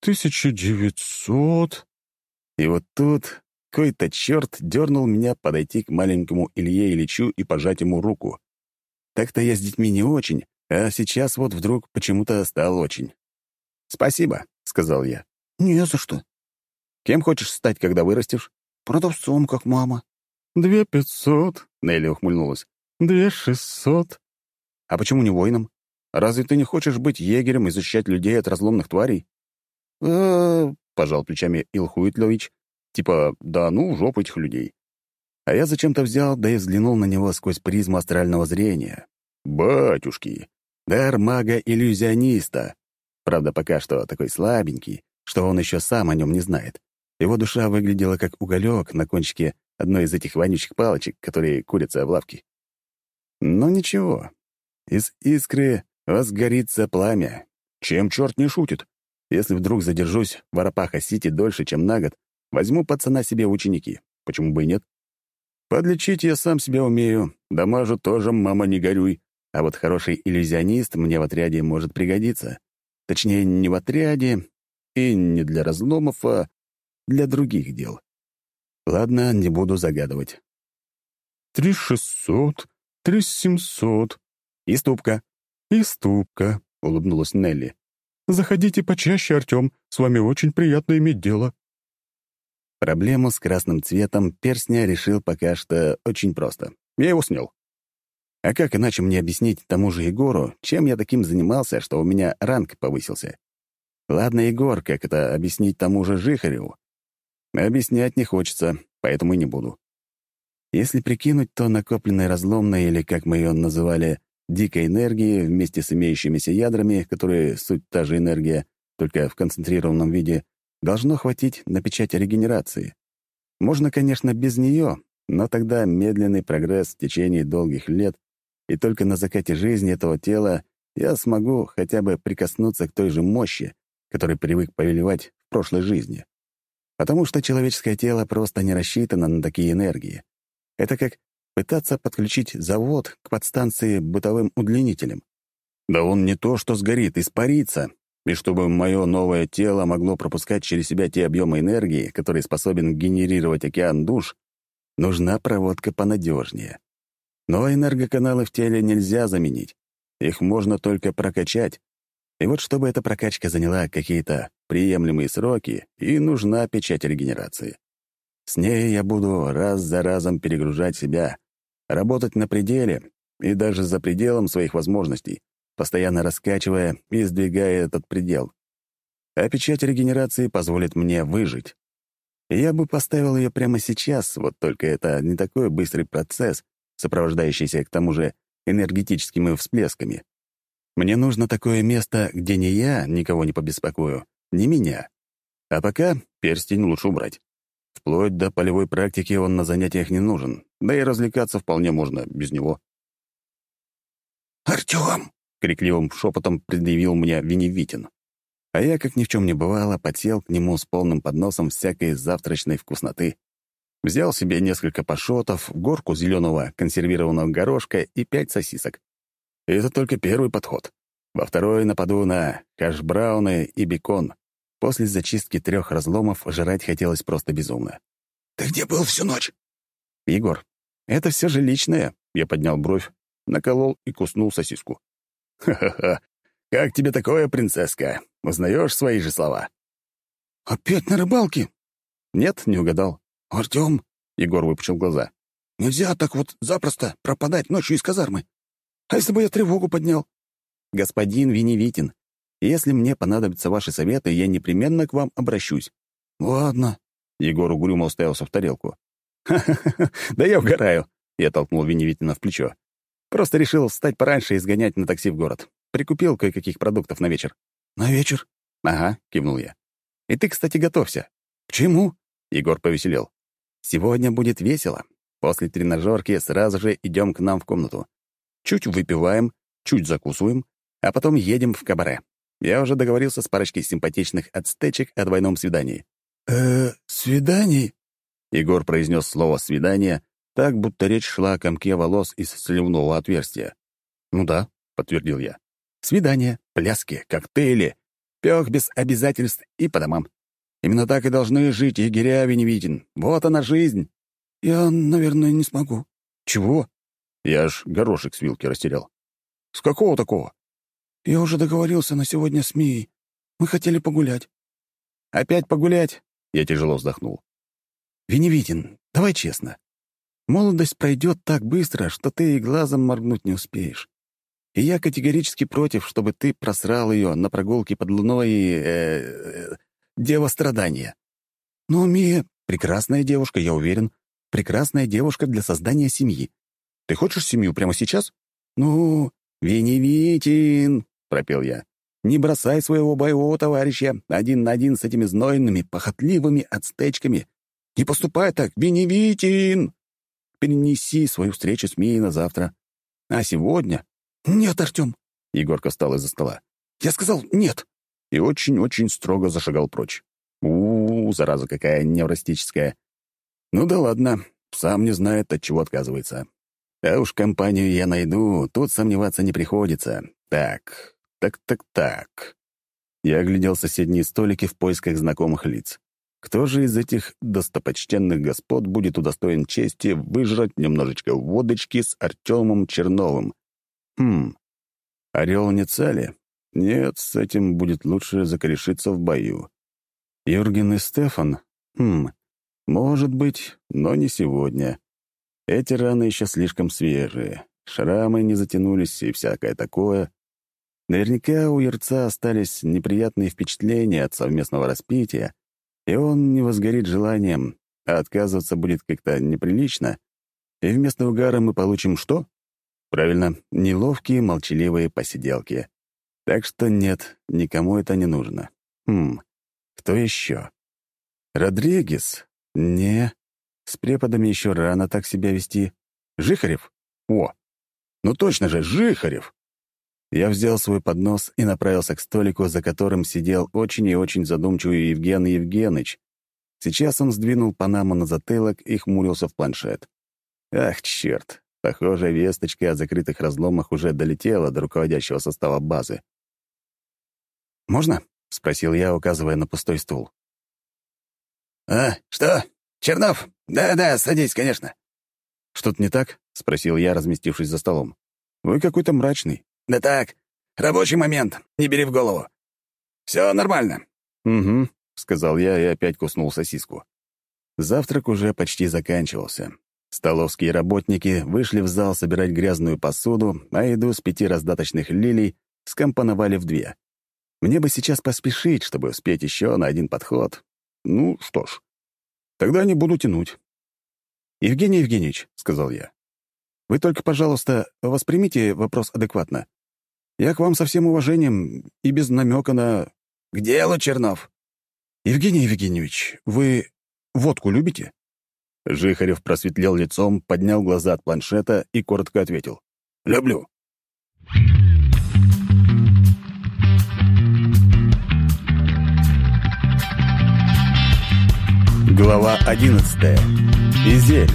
тысяча девятьсот...»
И вот тут какой-то черт дернул меня подойти к маленькому Илье Ильичу и пожать ему руку. Так-то я с детьми не очень, а сейчас вот вдруг почему-то стал очень. «Спасибо», — сказал я.
«Не за что».
«Кем хочешь стать, когда вырастешь?»
«Продавцом, как мама». «Две пятьсот», —
Нелли ухмыльнулась.
«Две шестьсот».
«А почему не воином? Разве ты не хочешь быть егерем и защищать людей от разломных тварей?»
«Э-э-э»,
пожал плечами Илхуитлович, Типа, да ну, жоп этих людей. А я зачем-то взял, да и взглянул на него сквозь призму астрального зрения. Батюшки! Дар мага-иллюзиониста. Правда, пока что такой слабенький, что он еще сам о нем не знает. Его душа выглядела как уголек на кончике одной из этих вонючих палочек, которые курятся в лавке. Но ничего. Из искры возгорится пламя. Чем черт не шутит? Если вдруг задержусь в Арапаха-Сити дольше, чем на год, Возьму пацана себе ученики. Почему бы и нет? Подлечить я сам себя умею. Дамажу тоже, мама, не горюй. А вот хороший иллюзионист мне в отряде может пригодиться. Точнее, не в отряде и не для разломов, а для других дел. Ладно, не буду загадывать.
«Три шестьсот, три семьсот».
«И ступка».
«И ступка», — улыбнулась Нелли. «Заходите почаще, Артем. С вами очень приятно иметь дело».
Проблему с красным цветом перстня решил пока что очень просто. Я его снял. А как иначе мне объяснить тому же Егору, чем я таким занимался, что у меня ранг повысился? Ладно, Егор, как это объяснить тому же Жихареву? Объяснять не хочется, поэтому и не буду. Если прикинуть, то накопленной разломной, или, как мы ее называли, дикой энергии вместе с имеющимися ядрами, которые суть та же энергия, только в концентрированном виде, должно хватить на печать регенерации. Можно, конечно, без нее, но тогда медленный прогресс в течение долгих лет, и только на закате жизни этого тела я смогу хотя бы прикоснуться к той же мощи, которой привык повелевать в прошлой жизни. Потому что человеческое тело просто не рассчитано на такие энергии. Это как пытаться подключить завод к подстанции бытовым удлинителем. Да он не то что сгорит, испарится. И чтобы мое новое тело могло пропускать через себя те объемы энергии, которые способен генерировать океан душ, нужна проводка понадежнее. Но энергоканалы в теле нельзя заменить. Их можно только прокачать. И вот чтобы эта прокачка заняла какие-то приемлемые сроки, и нужна печать регенерации. С ней я буду раз за разом перегружать себя, работать на пределе и даже за пределом своих возможностей, постоянно раскачивая и сдвигая этот предел. А печать регенерации позволит мне выжить. Я бы поставил ее прямо сейчас, вот только это не такой быстрый процесс, сопровождающийся к тому же энергетическими всплесками. Мне нужно такое место, где ни я никого не побеспокою, ни меня. А пока перстень лучше убрать. Вплоть до полевой практики он на занятиях не нужен, да и развлекаться вполне можно без него.
«Артём!» — крикливым шепотом предъявил мне Веневитин.
А я, как ни в чем не бывало, подсел к нему с полным подносом всякой завтрачной вкусноты. Взял себе несколько пашотов, горку зеленого консервированного горошка и пять сосисок. И это только первый подход. Во второй нападу на кашбрауны и бекон. После зачистки трех разломов жрать хотелось просто безумно.
«Ты где был всю ночь?»
«Егор, это все же личное», — я поднял бровь, наколол и куснул сосиску.
«Ха-ха-ха! Как тебе такое, принцесска? Узнаешь свои же слова?»
«Опять на рыбалке?» «Нет, не угадал».
«Артём!»
— Егор выпучил глаза.
«Нельзя так вот запросто пропадать ночью из казармы. А если бы я тревогу поднял?»
«Господин Веневитин, если мне понадобятся ваши советы, я непременно к вам обращусь».
«Ладно».
Егор угрюмо уставился в тарелку. «Ха-ха-ха, да я угораю!» Я толкнул Веневитина в плечо. «Просто решил встать пораньше и сгонять на такси в город. Прикупил кое-каких продуктов на вечер».
«На вечер?»
«Ага», — кивнул я. «И ты, кстати, готовься».
«К чему?»
Егор повеселел. «Сегодня будет весело. После тренажерки сразу же идем к нам в комнату. Чуть выпиваем, чуть закусываем, а потом едем в кабаре. Я уже договорился с парочкой симпатичных ацтечек о двойном свидании.
«Э, свиданий?»
Егор произнес слово «свидание», так, будто речь шла о комке волос из сливного отверстия. «Ну да», — подтвердил я. «Свидание, пляски, коктейли, пёх без обязательств и по домам. Именно так и должны жить егеря Веневитин. Вот она жизнь».
«Я, наверное, не смогу».
«Чего?» Я аж горошек с вилки растерял. «С какого такого?»
«Я уже договорился на сегодня с Мией. Мы хотели погулять».
«Опять погулять?» Я тяжело вздохнул. «Веневитин, давай честно. Молодость пройдет так быстро, что ты и глазом моргнуть не успеешь. И я категорически против, чтобы ты просрал ее на прогулке под луной и... Э, э, дева страдания. Но Мия — прекрасная девушка, я уверен. Прекрасная девушка для создания семьи. Ты хочешь семью прямо сейчас? Ну, Веневитин, пропел я. «Не бросай своего боевого товарища один на один с этими знойными, похотливыми ацтечками. Не поступай так, Веневитин! Перенеси свою встречу с Мией на завтра. А сегодня...»
«Нет, Артём!»
— Егорка встал из-за стола.
«Я сказал нет!»
И очень-очень строго зашагал прочь. у, -у, -у зараза какая неврастическая. Ну да ладно, сам не знает, от чего отказывается. А уж компанию я найду, тут сомневаться не приходится. Так, так, так, так. Я оглядел соседние столики в поисках знакомых лиц. Кто же из этих достопочтенных господ будет удостоен чести выжрать немножечко водочки с Артемом Черновым? Хм, Орел не цели? Нет, с этим будет лучше закорешиться в бою. Юрген и Стефан? Хм, может быть, но не сегодня. Эти раны еще слишком свежие. Шрамы не затянулись и всякое такое. Наверняка у Ярца остались неприятные впечатления от совместного распития, и он не возгорит желанием, а отказываться будет как-то неприлично, и вместо угара мы получим что? Правильно, неловкие, молчаливые посиделки. Так что нет, никому это не нужно. Хм, кто еще? Родригес? Не. С преподами еще рано так себя вести. Жихарев? О, ну точно же, Жихарев! Я взял свой поднос и направился к столику, за которым сидел очень и очень задумчивый Евген Евгеныч. Сейчас он сдвинул панаму на затылок и хмурился в планшет. Ах, черт! Похоже, весточка о закрытых разломах уже долетела до руководящего состава базы. «Можно?» — спросил я, указывая на пустой стул.
«А, что? Чернов? Да-да, садись, конечно».
«Что-то не так?» — спросил я, разместившись за столом. «Вы какой-то мрачный».
«Да так, рабочий момент, не бери в голову. Все нормально».
«Угу», — сказал я и опять куснул сосиску. Завтрак уже почти заканчивался. Столовские работники вышли в зал собирать грязную посуду, а еду с пяти раздаточных лилий скомпоновали в две. Мне бы сейчас поспешить, чтобы успеть еще на один подход. Ну, что ж, тогда не буду тянуть. «Евгений Евгеньевич», — сказал я, — «вы только, пожалуйста, воспримите вопрос адекватно. Я к вам со всем уважением и без намека на...»
«К делу, Чернов!»
«Евгений Евгеньевич, вы водку любите?» Жихарев просветлел лицом, поднял глаза от планшета и коротко ответил.
«Люблю».
Глава одиннадцатая. Изель.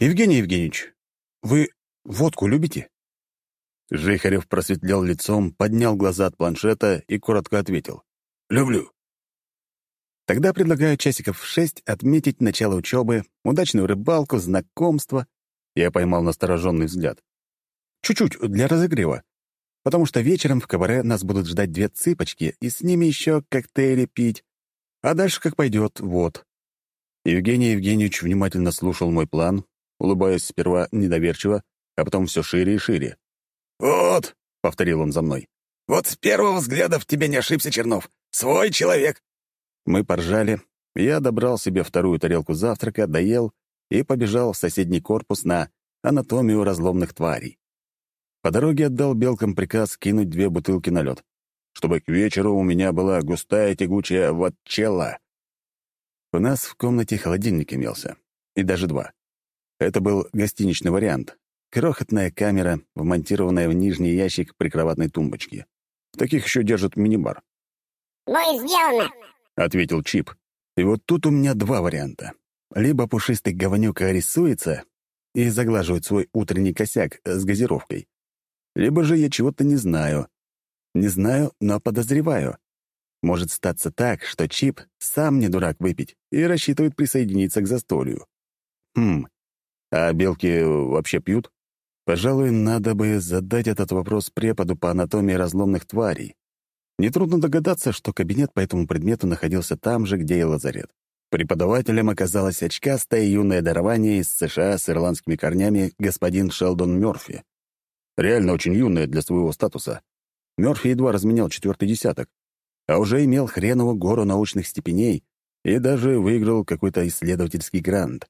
«Евгений Евгеньевич, вы водку любите?» Жихарев просветлел лицом, поднял глаза от планшета и коротко ответил.
«Люблю».
Тогда предлагаю часиков в шесть отметить начало учебы, удачную рыбалку, знакомство. Я поймал настороженный взгляд. Чуть-чуть, для разогрева. Потому что вечером в кабаре нас будут ждать две цыпочки, и с ними еще коктейли пить. А дальше как пойдет, вот. Евгений Евгеньевич внимательно слушал мой план, улыбаясь сперва недоверчиво, а потом все шире и шире.
«Вот», —
повторил он за мной.
«Вот с первого взгляда в тебе не ошибся, Чернов. Свой человек».
Мы поржали. Я добрал себе вторую тарелку завтрака, доел и побежал в соседний корпус на анатомию разломных тварей. По дороге отдал белкам приказ кинуть две бутылки на лед, чтобы к вечеру у меня была густая тягучая ватчела. У нас в комнате холодильник имелся, и даже два. Это был гостиничный вариант. Крохотная камера, вмонтированная в нижний ящик прикроватной тумбочки. В таких еще держат мини-бар.
«Бой сделано!»
— ответил Чип. И вот тут у меня два варианта. Либо пушистый говнюка рисуется и заглаживает свой утренний косяк с газировкой. Либо же я чего-то не знаю. Не знаю, но подозреваю. Может статься так, что Чип сам не дурак выпить и рассчитывает присоединиться к застолью. Хм, а белки вообще пьют? Пожалуй, надо бы задать этот вопрос преподу по анатомии разломных тварей. Нетрудно догадаться, что кабинет по этому предмету находился там же, где и лазарет. Преподавателем оказалось очкастое юное дарование из США с ирландскими корнями господин Шелдон Мёрфи. Реально очень юное для своего статуса. Мёрфи едва разменял четвертый десяток, а уже имел хреново гору научных степеней и даже выиграл какой-то исследовательский грант.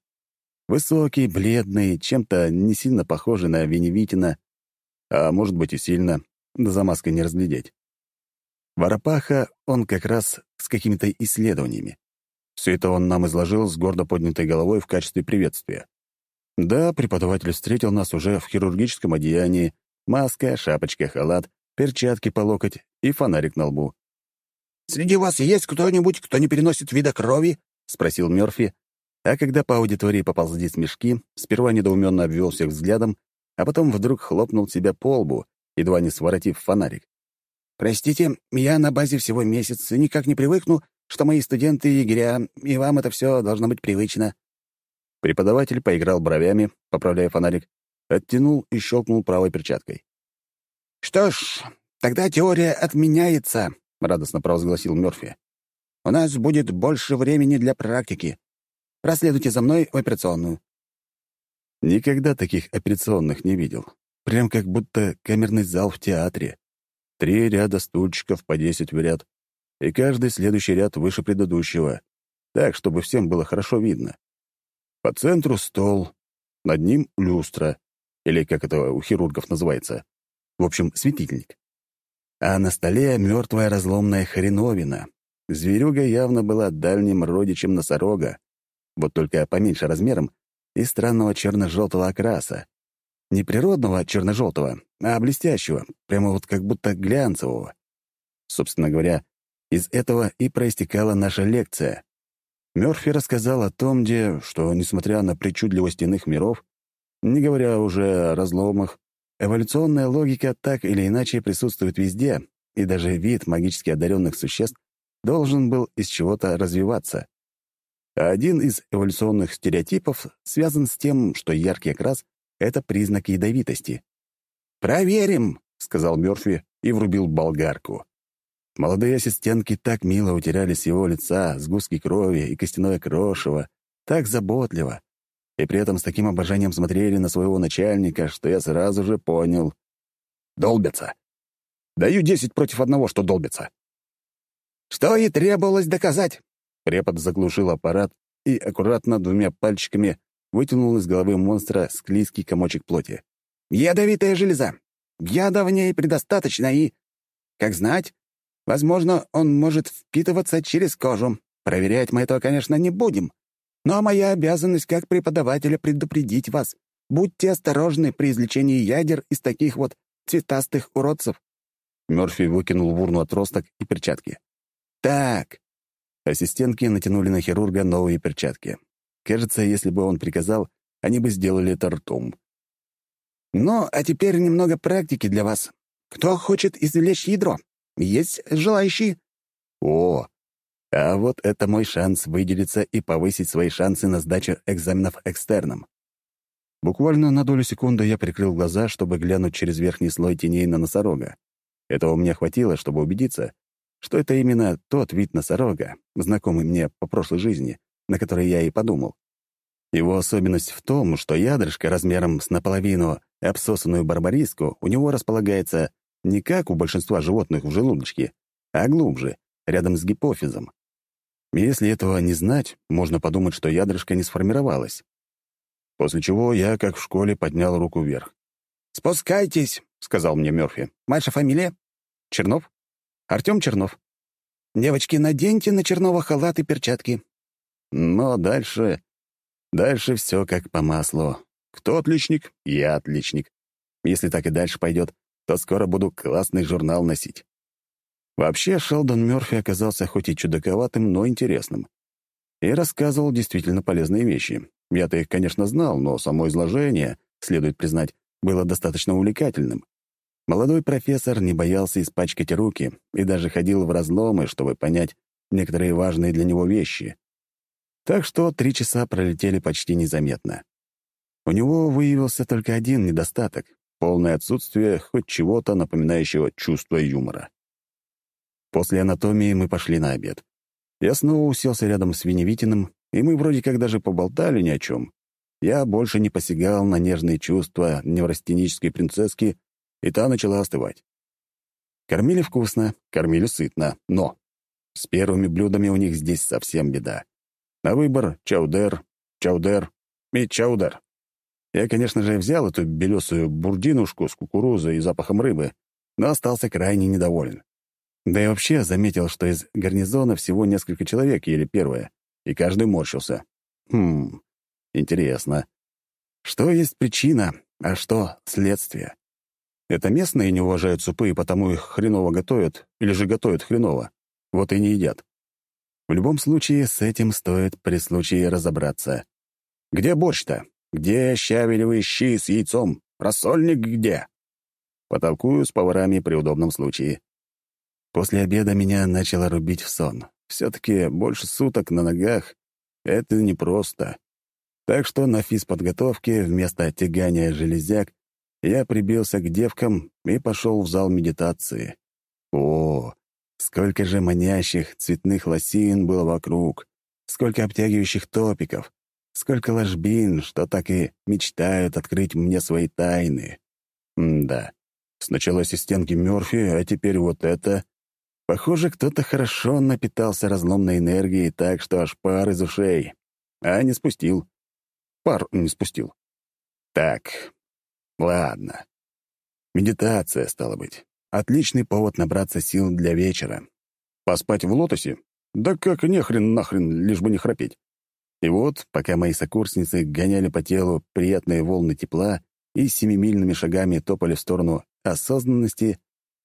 Высокий, бледный, чем-то не сильно похожий на Веневитина, а может быть и сильно, за маской не разглядеть. Воропаха он как раз с какими-то исследованиями. Все это он нам изложил с гордо поднятой головой в качестве приветствия. Да, преподаватель встретил нас уже в хирургическом одеянии, маска, шапочка, халат, перчатки по локоть и фонарик на лбу.
«Среди вас есть кто-нибудь, кто не переносит вида крови?»
— спросил Мёрфи, а когда по аудитории поползли смешки, сперва недоуменно обвел всех взглядом, а потом вдруг хлопнул себя по лбу, едва не своротив фонарик.
Простите, я на базе всего месяц и никак не привыкну, что мои студенты — егеря, и вам это все должно быть привычно».
Преподаватель поиграл бровями, поправляя фонарик, оттянул и щелкнул правой перчаткой.
«Что ж, тогда теория отменяется», — радостно провозгласил Мёрфи. «У нас будет больше времени для практики. Проследуйте за мной в операционную».
Никогда таких операционных не видел. Прям как будто камерный зал в театре. Три ряда стульчиков по десять в ряд, и каждый следующий ряд выше предыдущего, так, чтобы всем было хорошо видно. По центру стол, над ним люстра, или как это у хирургов называется. В общем, светильник. А на столе мертвая разломная хреновина. Зверюга явно была дальним родичем носорога, вот только поменьше размером и странного черно-желтого окраса. Не природного черно-желтого, а блестящего, прямо вот как будто глянцевого. Собственно говоря, из этого и проистекала наша лекция. Мёрфи рассказал о том, где, что, несмотря на причудливость иных миров, не говоря уже о разломах, эволюционная логика так или иначе присутствует везде, и даже вид магически одаренных существ должен был из чего-то развиваться. Один из эволюционных стереотипов связан с тем, что яркий окрас — это признак ядовитости.
«Проверим», —
сказал Мёрфи и врубил болгарку. Молодые ассистентки так мило утеряли с его лица сгустки крови и костяное крошево, так заботливо, и при этом с таким обожанием смотрели на своего начальника, что я сразу же понял. Долбятся. Даю десять против одного, что долбятся.
«Что и требовалось доказать!»
Препод заглушил аппарат и аккуратно двумя пальчиками вытянул из головы монстра склизкий комочек плоти.
«Ядовитая железа. Яда в ней предостаточно и... Как знать, Возможно, он может впитываться через кожу. Проверять мы этого, конечно, не будем. Но моя обязанность как преподавателя предупредить вас. Будьте осторожны при извлечении ядер из таких вот цветастых уродцев».
Мёрфи выкинул в урну отросток и перчатки.
«Так».
Ассистентки натянули на хирурга новые перчатки. Кажется, если бы он приказал, они бы сделали это ртом.
«Ну, а теперь немного практики для вас. Кто хочет извлечь ядро?» Есть желающие?»
«О, а вот это мой шанс выделиться и повысить свои шансы на сдачу экзаменов экстерном». Буквально на долю секунды я прикрыл глаза, чтобы глянуть через верхний слой теней на носорога. Этого мне хватило, чтобы убедиться, что это именно тот вид носорога, знакомый мне по прошлой жизни, на который я и подумал. Его особенность в том, что ядрышко размером с наполовину обсосанную барбариску у него располагается не как у большинства животных в желудочке, а глубже, рядом с гипофизом. Если этого не знать, можно подумать, что ядрышко не сформировалось. После чего я, как в школе, поднял руку вверх.
«Спускайтесь», — сказал мне Мёрфи. «Ваша фамилия?»
«Чернов? Артём Чернов».
«Девочки, наденьте на Чернова халат и перчатки».
Но дальше... Дальше все как по маслу. Кто отличник? Я отличник. Если так и дальше пойдет, то скоро буду классный журнал носить. Вообще, Шелдон Мёрфи оказался хоть и чудаковатым, но интересным. И рассказывал действительно полезные вещи. Я-то их, конечно, знал, но само изложение, следует признать, было достаточно увлекательным. Молодой профессор не боялся испачкать руки и даже ходил в разломы, чтобы понять некоторые важные для него вещи. Так что три часа пролетели почти незаметно. У него выявился только один недостаток полное отсутствие хоть чего-то напоминающего чувство юмора. После анатомии мы пошли на обед. Я снова уселся рядом с Веневитиным, и мы вроде как даже поболтали ни о чем. Я больше не посягал на нежные чувства неврастенической принцесски, и та начала остывать. Кормили вкусно, кормили сытно, но с первыми блюдами у них здесь совсем беда. На выбор — чаудер, чаудер и чаудер. Я, конечно же, взял эту белесую бурдинушку с кукурузой и запахом рыбы, но остался крайне недоволен. Да и вообще заметил, что из гарнизона всего несколько человек ели первое, и каждый морщился. Хм, интересно. Что есть причина, а что следствие? Это местные не уважают супы, и потому их хреново готовят, или же готовят хреново. Вот и не едят. В любом случае, с этим стоит при случае разобраться. Где борщ-то? Где щавелевые щи с яйцом? Рассольник где? Потолкую с поварами при удобном случае. После обеда меня начало рубить в сон. Все-таки больше суток на ногах — это непросто. Так что на физподготовке вместо тягания железяк я прибился к девкам и пошел в зал медитации. О, сколько же манящих цветных лосин было вокруг, сколько обтягивающих топиков, сколько ложбин, что так и мечтают открыть мне свои тайны. М да, сначала ассистентки Мёрфи, а теперь вот это. Похоже, кто-то хорошо напитался разломной энергией так, что аж пар из ушей. А не спустил. Пар не спустил. Так, ладно. Медитация, стала быть. Отличный повод набраться сил для вечера. Поспать в лотосе? Да как нехрен нахрен, лишь бы не храпеть. И вот, пока мои сокурсницы гоняли по телу приятные волны тепла и семимильными шагами топали в сторону осознанности,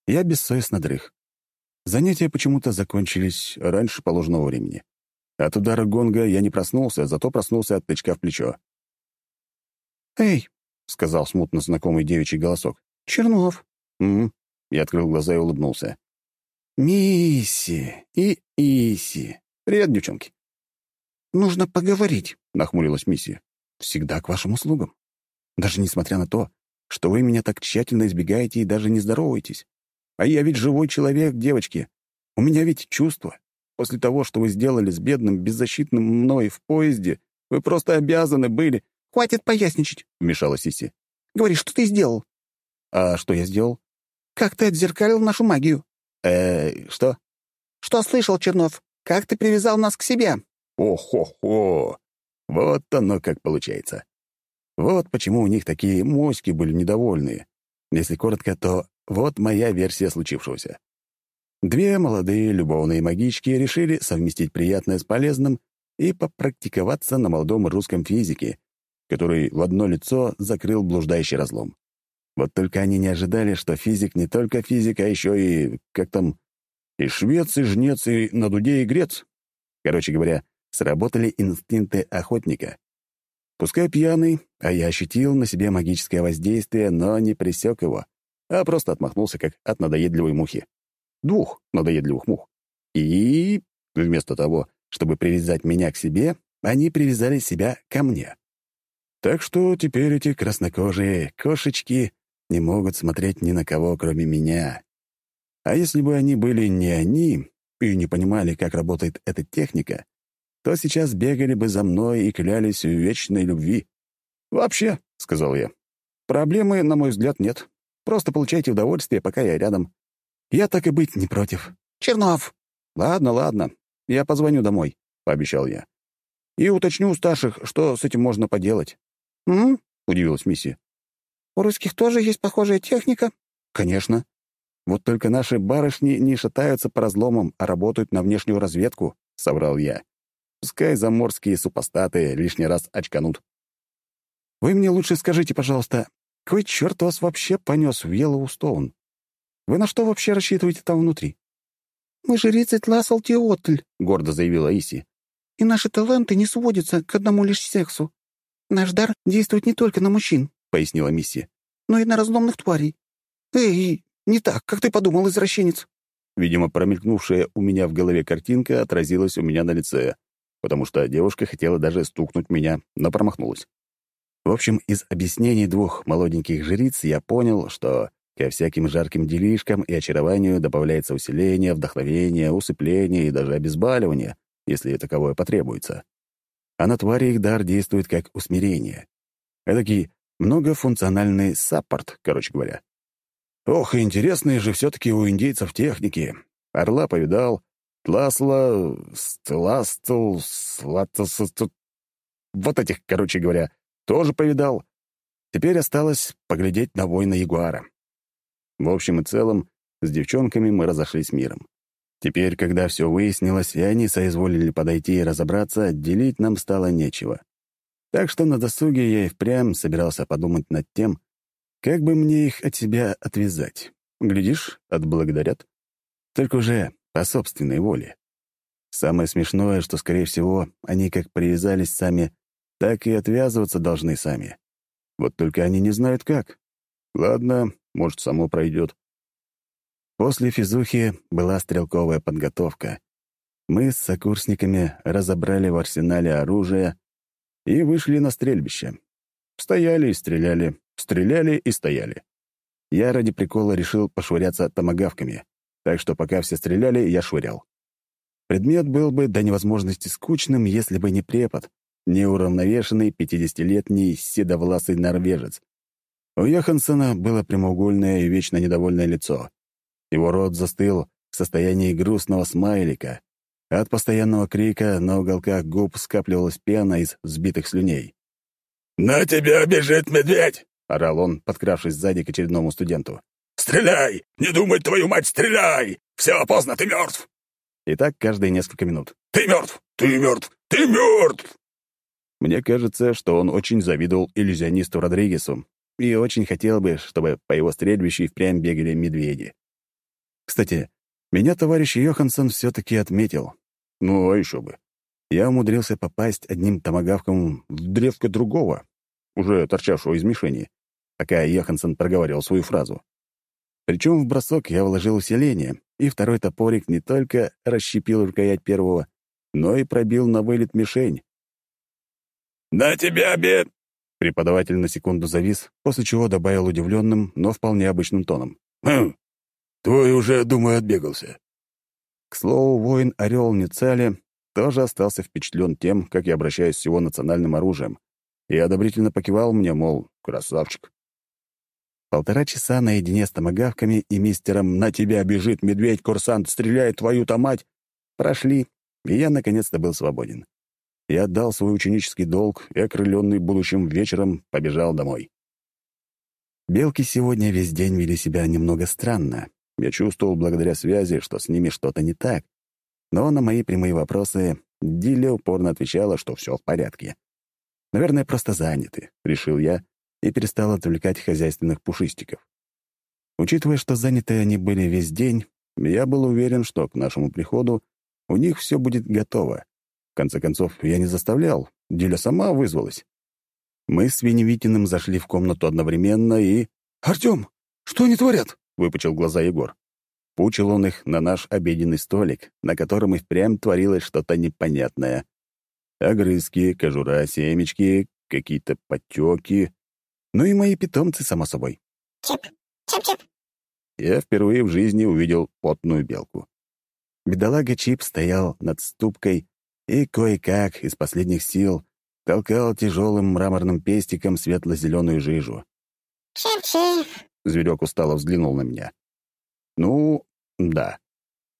я бессовестно дрых. Занятия почему-то закончились раньше положенного времени. От удара гонга я не проснулся, зато проснулся от тычка в плечо.
«Эй!»
— сказал смутно знакомый девичий голосок.
«Чернов!»
«М-м». Я открыл глаза и улыбнулся.
«Мисси и Иси.
Привет, девчонки».
«Нужно поговорить», —
нахмурилась Мисси. «Всегда к вашим услугам. Даже несмотря на то, что вы меня так тщательно избегаете и даже не здороваетесь. А я ведь живой человек, девочки. У меня ведь чувства. После того, что вы сделали с бедным, беззащитным мной в поезде, вы просто обязаны были...»
«Хватит поясничать», —
вмешалась Сиси.
«Говори, что ты сделал?»
«А что я сделал?»
«Как ты отзеркалил нашу магию?»
«Э, что?»
«Что слышал, Чернов? Как ты привязал нас к себе?»
«О-хо-хо! Вот оно как получается. Вот почему у них такие моськи были недовольные. Если коротко, то вот моя версия случившегося. Две молодые любовные магички решили совместить приятное с полезным и попрактиковаться на молодом русском физике, который в одно лицо закрыл блуждающий разлом. Вот только они не ожидали, что физик не только физик, а еще и, как там, и швец, и жнец, и на дуде, и грец. Короче говоря, сработали инстинкты охотника. Пускай пьяный, а я ощутил на себе магическое воздействие, но не пресек его, а просто отмахнулся, как от надоедливой мухи. Двух надоедливых мух. И вместо того, чтобы привязать меня к себе, они привязали себя ко мне. Так что теперь эти краснокожие кошечки не могут смотреть ни на кого, кроме меня. А если бы они были не они и не понимали, как работает эта техника, то сейчас бегали бы за мной и клялись в вечной любви. «Вообще», — сказал я, — «проблемы, на мой взгляд, нет. Просто получайте удовольствие, пока я рядом. Я так и быть не против».
«Чернов!»
«Ладно, ладно. Я позвоню домой», — пообещал я. «И уточню у старших, что с этим можно поделать».
«М?»
— удивилась Мисси.
«У русских тоже есть похожая техника?»
«Конечно. Вот только наши барышни не шатаются по разломам, а работают на внешнюю разведку», — соврал я. «Пускай заморские супостаты лишний раз очканут». «Вы мне лучше скажите, пожалуйста, кой черт вас вообще понес в Йеллоустоун? Вы на что вообще рассчитываете там внутри?»
«Мы жрицы Тласл Теотль», —
гордо заявила Иси.
«И наши таланты не сводятся к одному лишь сексу. Наш дар действует не только на мужчин», — пояснила Мисси, «но и на разломных тварей. Эй, не так, как ты подумал, извращенец».
Видимо, промелькнувшая у меня в голове картинка отразилась у меня на лице, потому что девушка хотела даже стукнуть меня, но промахнулась. В общем, из объяснений двух молоденьких жриц я понял, что ко всяким жарким делишкам и очарованию добавляется усиление, вдохновение, усыпление и даже обезболивание, если таковое потребуется а на твари их дар действует как усмирение. Эдакий многофункциональный саппорт, короче говоря. Ох, интересные же все-таки у индейцев техники. Орла повидал, Тласла, Стластл, Слатасу... Вот этих, короче говоря, тоже повидал. Теперь осталось поглядеть на воина Ягуара. В общем и целом, с девчонками мы разошлись миром. Теперь, когда все выяснилось, и они соизволили подойти и разобраться, делить нам стало нечего. Так что на досуге я и впрямь собирался подумать над тем, как бы мне их от себя отвязать. Глядишь, отблагодарят. Только уже по собственной воле. Самое смешное, что, скорее всего, они как привязались сами, так и отвязываться должны сами. Вот только они не знают как. Ладно, может, само пройдет. После физухи была стрелковая подготовка. Мы с сокурсниками разобрали в арсенале оружие и вышли на стрельбище. Стояли и стреляли, стреляли и стояли. Я ради прикола решил пошвыряться томогавками, так что пока все стреляли, я швырял. Предмет был бы до невозможности скучным, если бы не препод, неуравновешенный пятидесятилетний седовласый норвежец. У Йоханссона было прямоугольное и вечно недовольное лицо. Его рот застыл в состоянии грустного смайлика. От постоянного крика на уголках губ скапливалась пена из взбитых слюней.
«На тебя бежит медведь!»
— орал он, подкравшись сзади к очередному студенту.
«Стреляй! Не думай, твою мать, стреляй! Все, поздно, ты мертв!»
И так каждые несколько минут.
«Ты мертв! Ты мертв! Ты мертв!»
Мне кажется, что он очень завидовал иллюзионисту Родригесу и очень хотел бы, чтобы по его стрельбищу и впрямь бегали медведи. Кстати, меня товарищ Йоханссон все-таки отметил. Ну, а еще бы. Я умудрился попасть одним томогавком в древко другого, уже торчавшего из мишени, пока Йоханссон проговаривал свою фразу. Причем в бросок я вложил усиление, и второй топорик не только расщепил рукоять первого, но и пробил на вылет мишень.
«На тебя, бед!»
Преподаватель на секунду завис, после чего добавил удивленным, но вполне обычным тоном.
«Хм, твой уже, думаю, отбегался».
К слову, воин Орел Ницали тоже остался впечатлен тем, как я обращаюсь с его национальным оружием, и одобрительно покивал мне, мол, красавчик. Полтора часа наедине с томогавками и мистером «На тебя бежит медведь-курсант, стреляет твою-то мать!» прошли, и я наконец-то был свободен. Я отдал свой ученический долг и, окрыленный будущим вечером, побежал домой. Белки сегодня весь день вели себя немного странно. Я чувствовал благодаря связи, что с ними что-то не так. Но на мои прямые вопросы Дилля упорно отвечала, что все в порядке. Наверное, просто заняты, решил я и перестал отвлекать хозяйственных пушистиков. Учитывая, что заняты они были весь день, я был уверен, что к нашему приходу у них все будет готово. В конце концов, я не заставлял, Диля сама вызвалась. Мы с Веневитиным зашли в комнату одновременно и...
«Артём, что они творят?»
— выпучил глаза Егор. Пучил он их на наш обеденный столик, на котором и впрямь творилось что-то непонятное. Огрызки, кожура, семечки, какие-то потеки. Ну и мои питомцы, само собой.
Чип, чип-чип.
Я впервые в жизни увидел потную белку. Бедолага Чип стоял над ступкой и кое-как из последних сил толкал тяжелым мраморным пестиком светло-зеленую жижу.
Чип-чип.
Зверек устало взглянул на меня. Ну, да.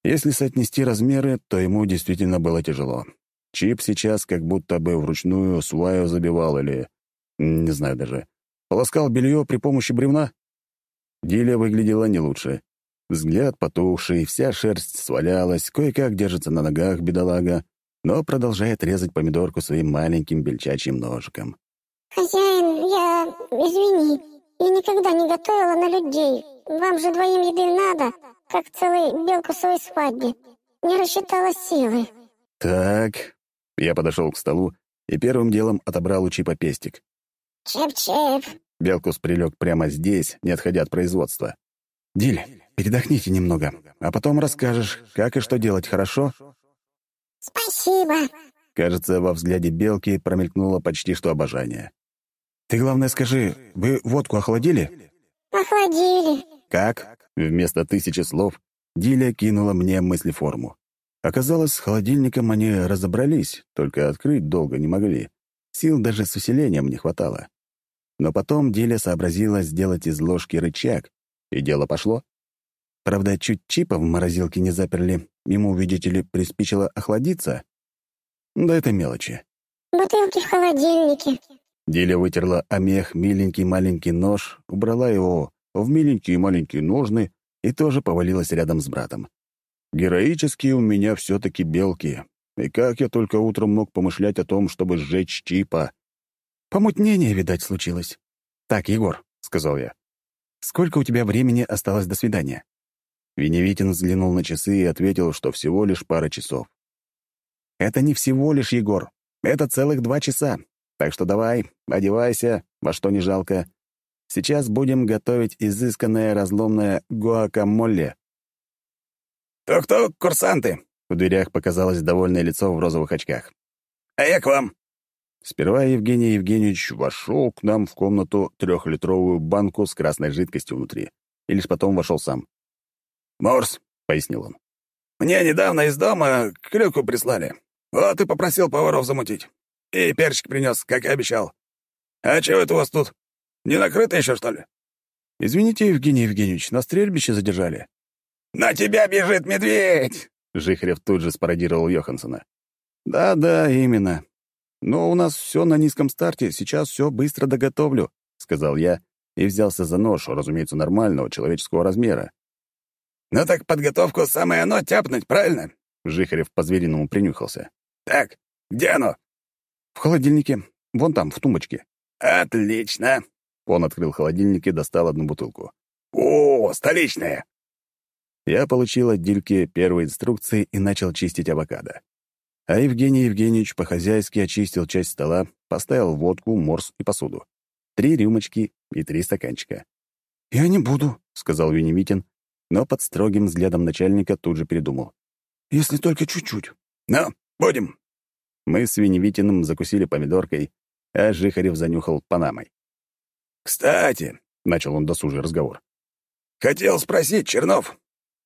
Если соотнести размеры, то ему действительно было тяжело. Чип сейчас как будто бы вручную сваю забивал или... Не знаю даже. Полоскал белье при помощи бревна? Диля выглядела не лучше. Взгляд потухший, вся шерсть свалялась, кое-как держится на ногах бедолага но продолжает резать помидорку своим маленьким бельчачьим ножиком.
Хозяин, я... Извини, я никогда не готовила на людей. Вам же двоим еды надо, как целой белкусовой свадьбе. Не рассчитала силы.
Так, я подошел к столу и первым делом отобрал у Чипа пестик.
Чип-чип.
Белкус прилег прямо здесь, не отходя от производства. «Диль, передохните немного, а потом расскажешь, как и что делать, хорошо?»
«Спасибо».
Кажется, во взгляде белки промелькнуло почти что обожание. «Ты, главное, скажи, вы водку охладили?»
«Охладили».
«Как?» Вместо тысячи слов Диля кинула мне мыслеформу. Оказалось, с холодильником они разобрались, только открыть долго не могли. Сил даже с усилением не хватало. Но потом Диля сообразила сделать из ложки рычаг, и дело пошло. Правда, чуть чипа в морозилке не заперли, ему, видите ли, приспичило охладиться. Да это мелочи.
«Бутылки в холодильнике».
Диля вытерла омех миленький маленький нож, убрала его в миленькие маленькие ножны и тоже повалилась рядом с братом. Героические у меня все-таки белки. И как я только утром мог помышлять о том, чтобы сжечь чипа? Помутнение, видать, случилось. «Так, Егор», — сказал я, — «сколько у тебя времени осталось до свидания?» Веневитин взглянул на часы и ответил, что всего лишь пара часов. «Это не всего лишь, Егор. Это целых два часа. Так что давай, одевайся, во что не жалко. Сейчас будем готовить изысканное разломное гуакамоле.
«Тук-тук, курсанты!» В дверях показалось довольное лицо в розовых очках. «А я к вам!»
Сперва Евгений Евгеньевич вошел к нам в комнату трехлитровую банку с красной жидкостью внутри, и лишь потом вошел сам.
«Морс», —
пояснил он.
«Мне недавно из дома клюку прислали. Вот и попросил поваров замутить. И перчик принес, как и обещал. А чего это у вас тут? Не накрыто еще, что ли?»
«Извините, Евгений Евгеньевич, на стрельбище задержали».
«На тебя бежит медведь!»
Жихарев тут же спародировал Йоханссона. «Да-да, именно. Но у нас все на низком старте, сейчас все быстро доготовлю», — сказал я и взялся за нож, разумеется, нормального человеческого размера.
«Ну так подготовку самое оно тяпнуть, правильно?»
Жихарев по-звериному принюхался.
«Так, где оно?»
«В холодильнике. Вон там, в тумбочке».
«Отлично!»
Он открыл холодильник и достал одну бутылку.
«О, столичная!»
Я получил от Дильки первые инструкции и начал чистить авокадо. А Евгений Евгеньевич по-хозяйски очистил часть стола, поставил водку, морс и посуду. Три рюмочки и три стаканчика.
«Я не буду», —
сказал Венемитин, но под строгим взглядом начальника тут же передумал.
«Если только чуть-чуть. Ну, будем».
Мы с Веневитиным закусили помидоркой, а Жихарев занюхал панамой.
«Кстати», — начал он досужий разговор, — «хотел спросить, Чернов,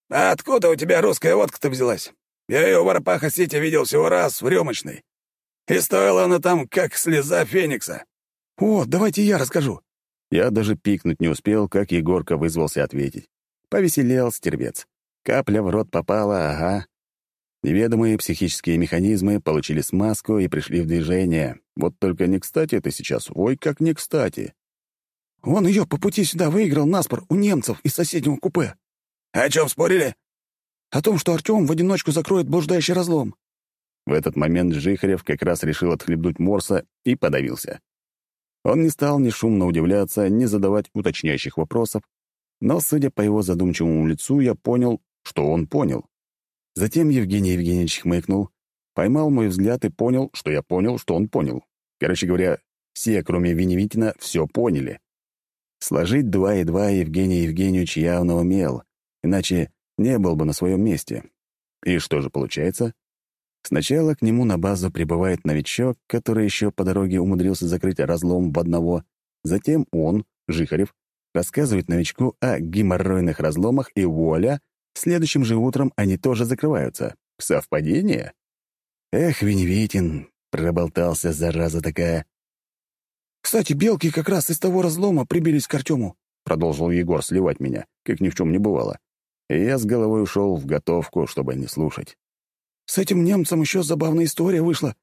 а откуда у тебя русская водка-то взялась? Я ее в Арпаха-Сити видел всего раз в рюмочной. И стоила она там, как слеза феникса. О, давайте я расскажу».
Я даже пикнуть не успел, как Егорка вызвался ответить. Повеселел стервец. Капля в рот попала, ага. Неведомые психические механизмы получили смазку и пришли в движение. Вот только не кстати это сейчас, ой, как не кстати.
Он ее по пути сюда выиграл наспор у немцев из соседнего купе. О чем спорили? О том, что Артем в одиночку закроет блуждающий разлом.
В этот момент Жихарев как раз решил отхлебнуть морса и подавился. Он не стал ни шумно удивляться, ни задавать уточняющих вопросов, но, судя по его задумчивому лицу, я понял, что он понял. Затем Евгений Евгеньевич хмыкнул, поймал мой взгляд и понял, что я понял, что он понял. Короче говоря, все, кроме Веневитина, все поняли. Сложить два и два Евгений Евгеньевич явно умел, иначе не был бы на своем месте. И что же получается? Сначала к нему на базу прибывает новичок, который еще по дороге умудрился закрыть разлом в одного. Затем он, Жихарев, рассказывает новичку о геморройных разломах, и вуаля, следующим же утром они тоже закрываются. Совпадение? Эх, Веневитин, проболтался, зараза такая.
«Кстати, белки как раз из того разлома прибились к Артему»,
продолжил Егор сливать меня, как ни в чем не бывало. И я с головой ушел в готовку, чтобы не слушать.
«С этим немцем еще забавная история вышла».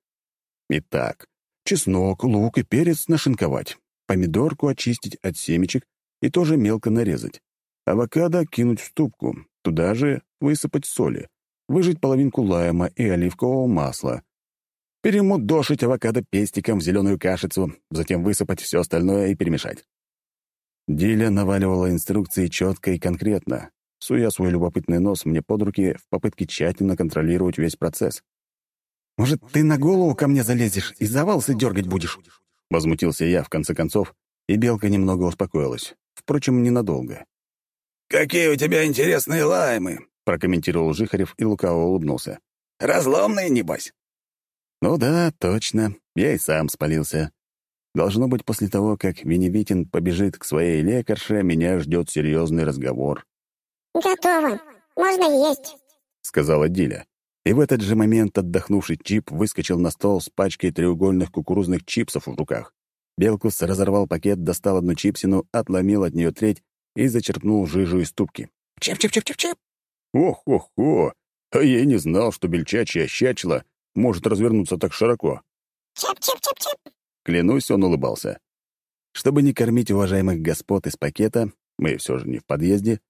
Итак, чеснок, лук и перец нашинковать, помидорку очистить от семечек и тоже мелко нарезать. Авокадо кинуть в ступку, туда же высыпать соли, выжать половинку лайма и оливкового масла, перемудошить авокадо пестиком в зеленую кашицу, затем высыпать все остальное и перемешать. Диля наваливала инструкции четко и конкретно, суя свой любопытный нос мне под руки в попытке тщательно контролировать весь процесс.
«Может, ты на голову ко мне залезешь и завалсы дергать будешь?»
Возмутился я, в конце концов, и белка немного успокоилась. Впрочем, ненадолго.
«Какие у тебя интересные лаймы!»
— прокомментировал Жихарев и лукаво улыбнулся.
«Разломные, небось?»
«Ну да, точно. Я и сам спалился. Должно быть, после того, как Веневитин побежит к своей лекарше, меня ждет серьезный разговор».
«Готово. Можно есть», —
сказала Диля. И в этот же момент отдохнувший чип выскочил на стол с пачкой треугольных кукурузных чипсов в руках. Белкус разорвал пакет, достал одну чипсину, отломил от нее треть и зачерпнул жижу из ступки.
«Чип-чип-чип-чип-чип!»
«Ох-ох-ох! А я и не знал, что бельчачье щачло может развернуться так широко».
«Чип-чип-чип-чип!»
Клянусь, он улыбался. Чтобы не кормить уважаемых господ из пакета, мы все же не в подъезде,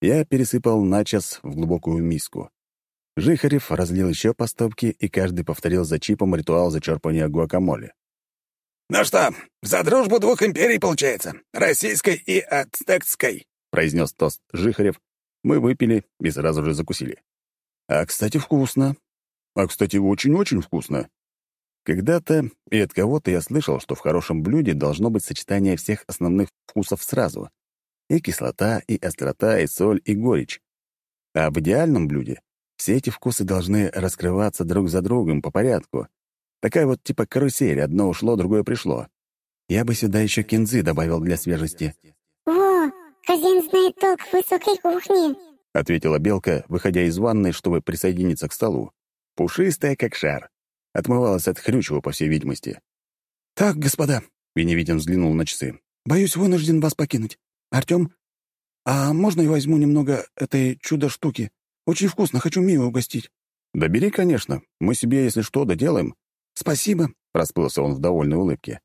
я пересыпал начос в глубокую миску. Жихарев разлил еще по стопке, и каждый повторил за чипом ритуал зачерпывания гуакамоле.
«Ну что, за дружбу двух империй получается, российской и ацтекской», —
произнес тост Жихарев. Мы выпили и сразу же закусили. А, кстати, вкусно. А, кстати, очень-очень вкусно. Когда-то и от кого-то я слышал, что в хорошем блюде должно быть сочетание всех основных вкусов сразу. И кислота, и острота, и соль, и горечь. А в идеальном блюде все эти вкусы должны раскрываться друг за другом по порядку. Такая вот типа карусель, одно ушло, другое пришло. Я бы сюда еще кинзы добавил для свежести.
Во, хозяин знает толк в высокой кухне.
— ответила Белка, выходя из ванной, чтобы присоединиться к столу. Пушистая, как шар. Отмывалась от хрючего, по всей видимости.
«Так, господа», — Веневитин взглянул на часы. «Боюсь, вынужден вас покинуть. Артём, а можно я возьму немного этой чудо-штуки? Очень вкусно, хочу Мию угостить».
«Да бери, конечно. Мы себе, если что, доделаем».
«Спасибо», —
расплылся он в довольной улыбке.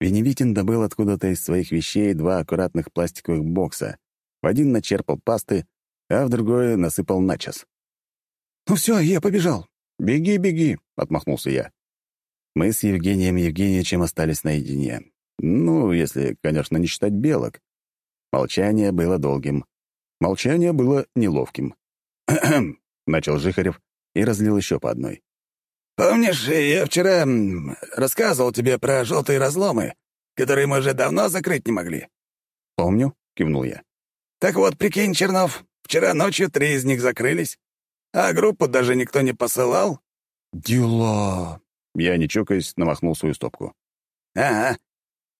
Веневитин добыл откуда-то из своих вещей два аккуратных пластиковых бокса. В один начерпал пасты, а в другое насыпал начос.
«Ну все, я побежал».
«Беги, беги», — отмахнулся я. Мы с Евгением Евгеньевичем остались наедине. Ну, если, конечно, не считать белок. Молчание было долгим. Молчание было неловким. «Кхм», — начал Жихарев и разлил еще по одной.
«Помнишь, я вчера рассказывал тебе про желтые разломы, которые мы уже давно закрыть не могли?»
«Помню», — кивнул я.
«Так вот, прикинь, Чернов, вчера ночью три из них закрылись, а группу даже никто не посылал».
«Дела!» — я, не чокаясь, намахнул свою стопку.
«Ага.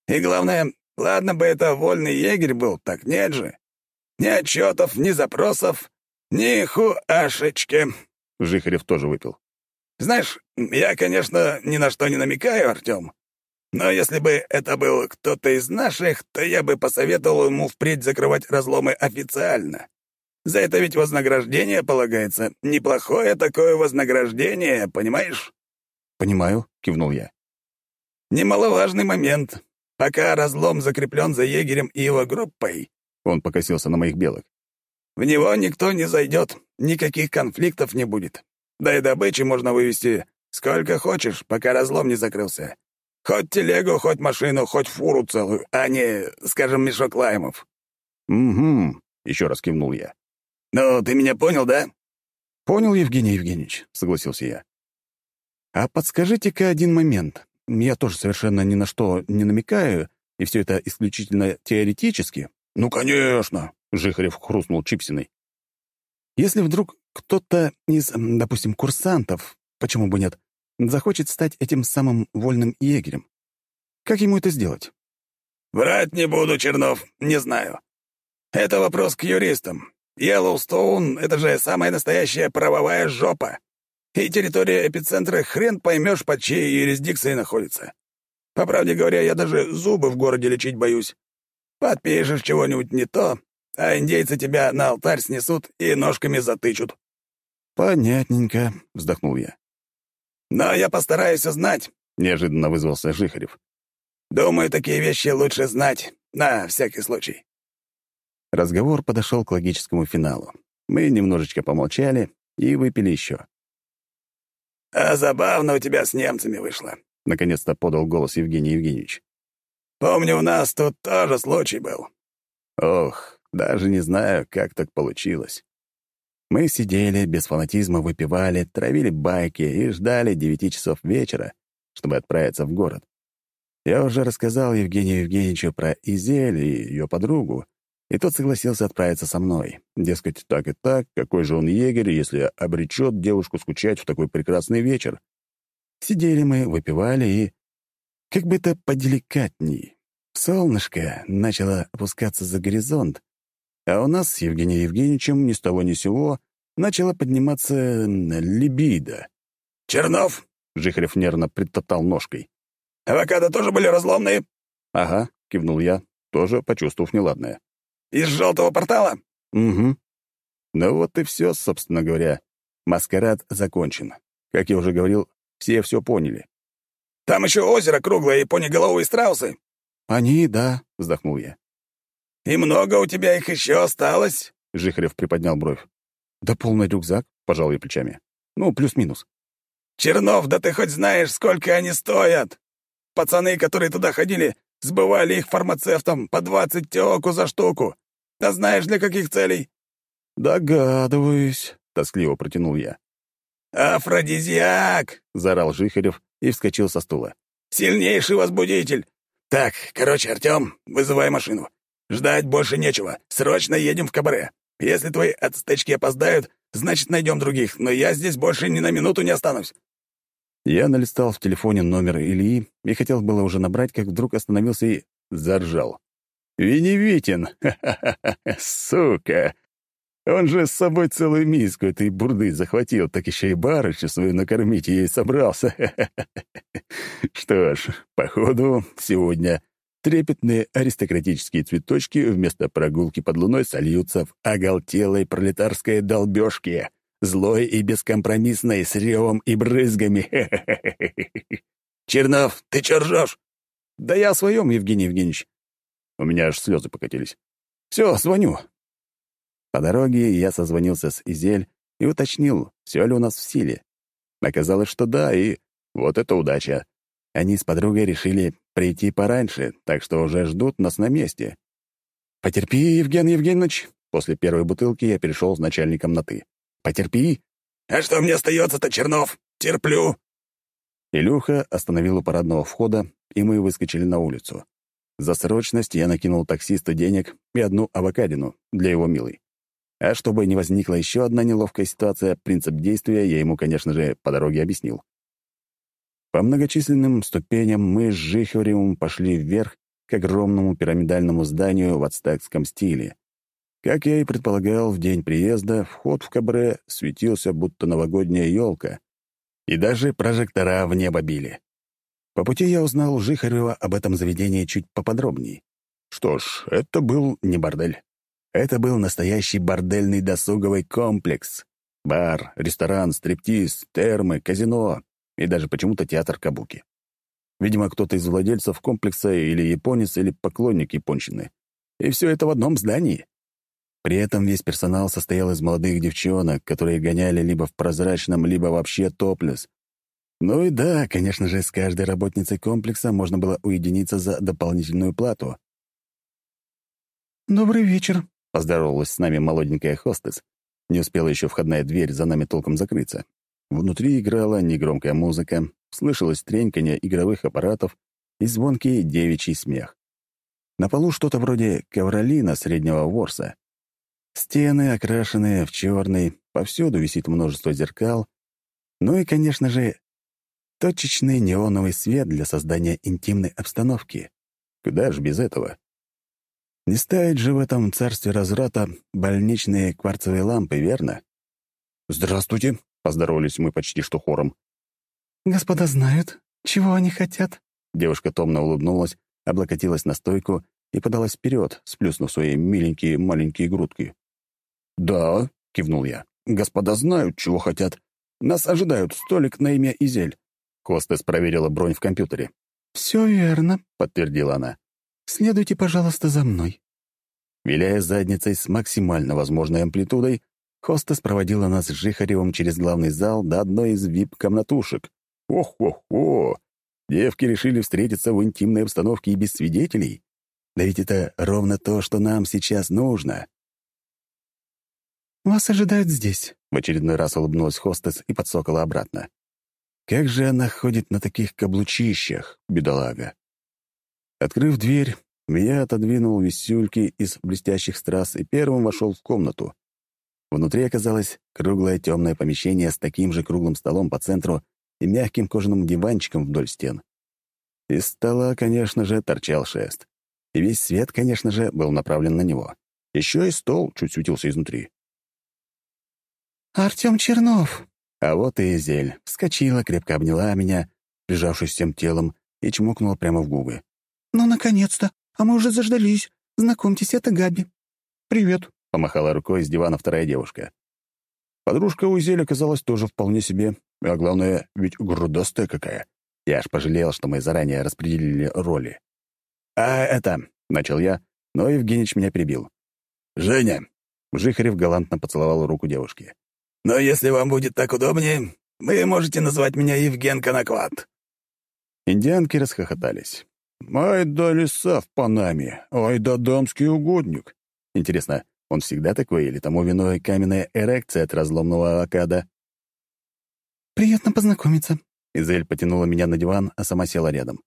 И главное, ладно бы это вольный егерь был, так нет же. Ни отчетов, ни запросов, ни хуашечки».
Жихарев тоже выпил.
Знаешь, я, конечно, ни на что не намекаю, Артем. Но если бы это был кто-то из наших, то я бы посоветовал ему впредь закрывать разломы официально. За это ведь вознаграждение полагается. Неплохое такое вознаграждение, понимаешь?
«Понимаю», — кивнул я.
Немаловажный момент. Пока разлом закреплен за егерем и его группой,
он покосился на моих белок.
В него никто не зайдет, никаких конфликтов не будет. Да и добычи можно вывести сколько хочешь, пока разлом не закрылся. Хоть телегу, хоть машину, хоть фуру целую, а не, скажем, мешок лаймов».
«Угу», — еще раз кивнул я.
«Ну, ты меня понял, да?»
«Понял, Евгений Евгеньевич», — согласился я. «А подскажите-ка один момент. Я тоже совершенно ни на что не намекаю, и все это исключительно теоретически».
«Ну, конечно», —
Жихарев хрустнул чипсиной. «Если вдруг кто-то из, допустим, курсантов, почему бы нет, захочет стать этим самым вольным егерем. Как ему это сделать?
«Врать не буду, Чернов, не знаю. Это вопрос к юристам. Йеллоустоун — это же самая настоящая правовая жопа. И территория эпицентра хрен поймешь, под чьей юрисдикцией находится. По правде говоря, я даже зубы в городе лечить боюсь. Подпишешь чего-нибудь не то, а индейцы тебя на алтарь снесут и ножками затычут.
«Понятненько», — вздохнул я.
«Но я постараюсь узнать», —
неожиданно вызвался Жихарев.
«Думаю, такие вещи лучше знать, на всякий случай».
Разговор подошел к логическому финалу. Мы немножечко помолчали и выпили еще.
«А забавно у тебя с немцами вышло», —
наконец-то подал голос Евгений Евгеньевич.
«Помню, у нас тут тоже случай был».
Ох, даже не знаю, как так получилось. Мы сидели, без фанатизма выпивали, травили байки и ждали девяти часов вечера, чтобы отправиться в город. Я уже рассказал Евгению Евгеньевичу про Изель и ее подругу, и тот согласился отправиться со мной. Дескать, так и так, какой же он егерь, если обречет девушку скучать в такой прекрасный вечер. Сидели мы, выпивали и... Как бы это поделикатней. Солнышко начало опускаться за горизонт, а у нас с Евгением Евгеньевичем ни с того ни сего начала подниматься либидо.
«Чернов!»
— Жихарев нервно притоптал ножкой.
«Авокадо тоже были разломные?»
«Ага», — кивнул я, тоже почувствовав неладное.
«Из желтого портала?»
«Угу». Ну вот и все, собственно говоря. Маскарад закончен. Как я уже говорил, все все поняли.
«Там еще озеро круглое и понеголовые страусы».
«Они, да», — вздохнул я.
«И много у тебя их еще осталось?»
Жихарев приподнял бровь. «Да полный рюкзак», — пожал я плечами. «Ну, плюс-минус».
«Чернов, да ты хоть знаешь, сколько они стоят? Пацаны, которые туда ходили, сбывали их фармацевтам по двадцать теоку за штуку. Да знаешь, для каких целей?»
«Догадываюсь», — тоскливо протянул я.
«Афродизиак!» — заорал Жихарев и вскочил со стула. «Сильнейший возбудитель! Так, короче, Артем, вызывай машину. Ждать больше нечего. Срочно едем в кабаре.
Если твои отстычки опоздают, значит, найдем других, но я здесь больше ни на минуту не останусь».
Я налистал в телефоне номер Ильи и хотел было уже набрать, как вдруг остановился и заржал. «Веневитин! Ха-ха-ха! [LAUGHS] Сука! Он же с собой целую миску этой бурды захватил, так еще и барышню свою накормить ей собрался. [LAUGHS] Что ж, походу, сегодня трепетные аристократические цветочки вместо прогулки под луной сольются в оголтелой пролетарской долбёжке, злой и бескомпромиссной, с ревом и брызгами. [LAUGHS]
«Чернов, ты чё ржёшь?»
«Да я о своем, Евгений Евгеньевич». У меня аж слезы покатились. «Все, звоню. По дороге я созвонился с Изель и уточнил, все ли у нас в силе. Оказалось, что да, и вот это удача. Они с подругой решили прийти пораньше, так что уже ждут нас на месте. «Потерпи, Евген Евгеньевич!» После первой бутылки я перешел с начальником на «ты». «Потерпи!»
«А что мне остается-то, Чернов? Терплю!»
Илюха остановил у парадного входа, и мы выскочили на улицу. За срочность я накинул таксисту денег и одну авокадину для его милой. А чтобы не возникла еще одна неловкая ситуация, принцип действия я ему, конечно же, по дороге объяснил. По многочисленным ступеням мы с Жихаревым пошли вверх к огромному пирамидальному зданию в ацтекском стиле. Как я и предполагал, в день приезда вход в кабре светился, будто новогодняя елка, и даже прожектора в небо били. По пути я узнал у Жихарева об этом заведении чуть поподробнее. Что ж, это был не бордель. Это был настоящий бордельный досуговый комплекс. Бар, ресторан, стриптиз, термы, казино и даже почему-то театр кабуки. Видимо, кто-то из владельцев комплекса или японец, или поклонник японщины. И все это в одном здании. При этом весь персонал состоял из молодых девчонок, которые гоняли либо в прозрачном, либо вообще топлес. Ну и да, конечно же, с каждой работницей комплекса можно было уединиться за дополнительную плату.
«Добрый вечер»,
Поздоровалась с нами молоденькая хостес. Не успела еще входная дверь за нами толком закрыться. Внутри играла негромкая музыка, слышалось треньканье игровых аппаратов и звонкий девичий смех. На полу что-то вроде ковролина среднего ворса. Стены окрашенные в черный, повсюду висит множество зеркал. Ну и, конечно же, точечный неоновый свет для создания интимной обстановки. Куда ж без этого? Не стоит же в этом царстве разврата больничные кварцевые лампы, верно? «Здравствуйте», — поздоровались мы почти что хором.
«Господа знают, чего они хотят?»
Девушка томно улыбнулась, облокотилась на стойку и подалась вперед, сплюснув свои миленькие маленькие грудки. «Да», — кивнул я, — «господа знают, чего хотят. Нас ожидают столик на имя Изель». Костес проверила бронь в компьютере.
«Все верно», —
подтвердила она.
Следуйте, пожалуйста, за мной».
Виляя задницей с максимально возможной амплитудой, хостес проводила нас с Жихаревым через главный зал до одной из вип-комнатушек. Ох-ох-ох! Девки решили встретиться в интимной обстановке и без свидетелей. Да ведь это ровно то, что нам сейчас нужно.
«Вас ожидают здесь», —
в очередной раз улыбнулась хостес и подсокала обратно. «Как же она ходит на таких каблучищах, бедолага!» Открыв дверь, я отодвинул висюльки из блестящих страз и первым вошел в комнату. Внутри оказалось круглое темное помещение с таким же круглым столом по центру и мягким кожаным диванчиком вдоль стен. Из стола, конечно же, торчал шест. И весь свет, конечно же, был направлен на него. Еще и стол чуть светился изнутри.
«Артем Чернов!»
А вот и Изель. Вскочила, крепко обняла меня, прижавшись всем телом, и чмокнула прямо в губы.
«Ну, наконец-то! А мы уже заждались. Знакомьтесь, это Габи».
«Привет», — помахала рукой с дивана вторая девушка. Подружка у Изель оказалась тоже вполне себе. А главное, ведь грудастая какая. Я аж пожалел, что мы заранее распределили роли. «А это...» — начал я, но Евгеньевич меня перебил.
«Женя!»
— Жихарев галантно поцеловал руку девушки.
«Но если вам будет так удобнее, вы можете называть меня Евген Конокват».
Индианки расхохотались. «Ай да леса в Панаме! Ай да дамский угодник!» Интересно, он всегда такой или тому виной каменная эрекция от разломного авокадо?
«Приятно познакомиться».
Изель потянула меня на диван, а сама села рядом.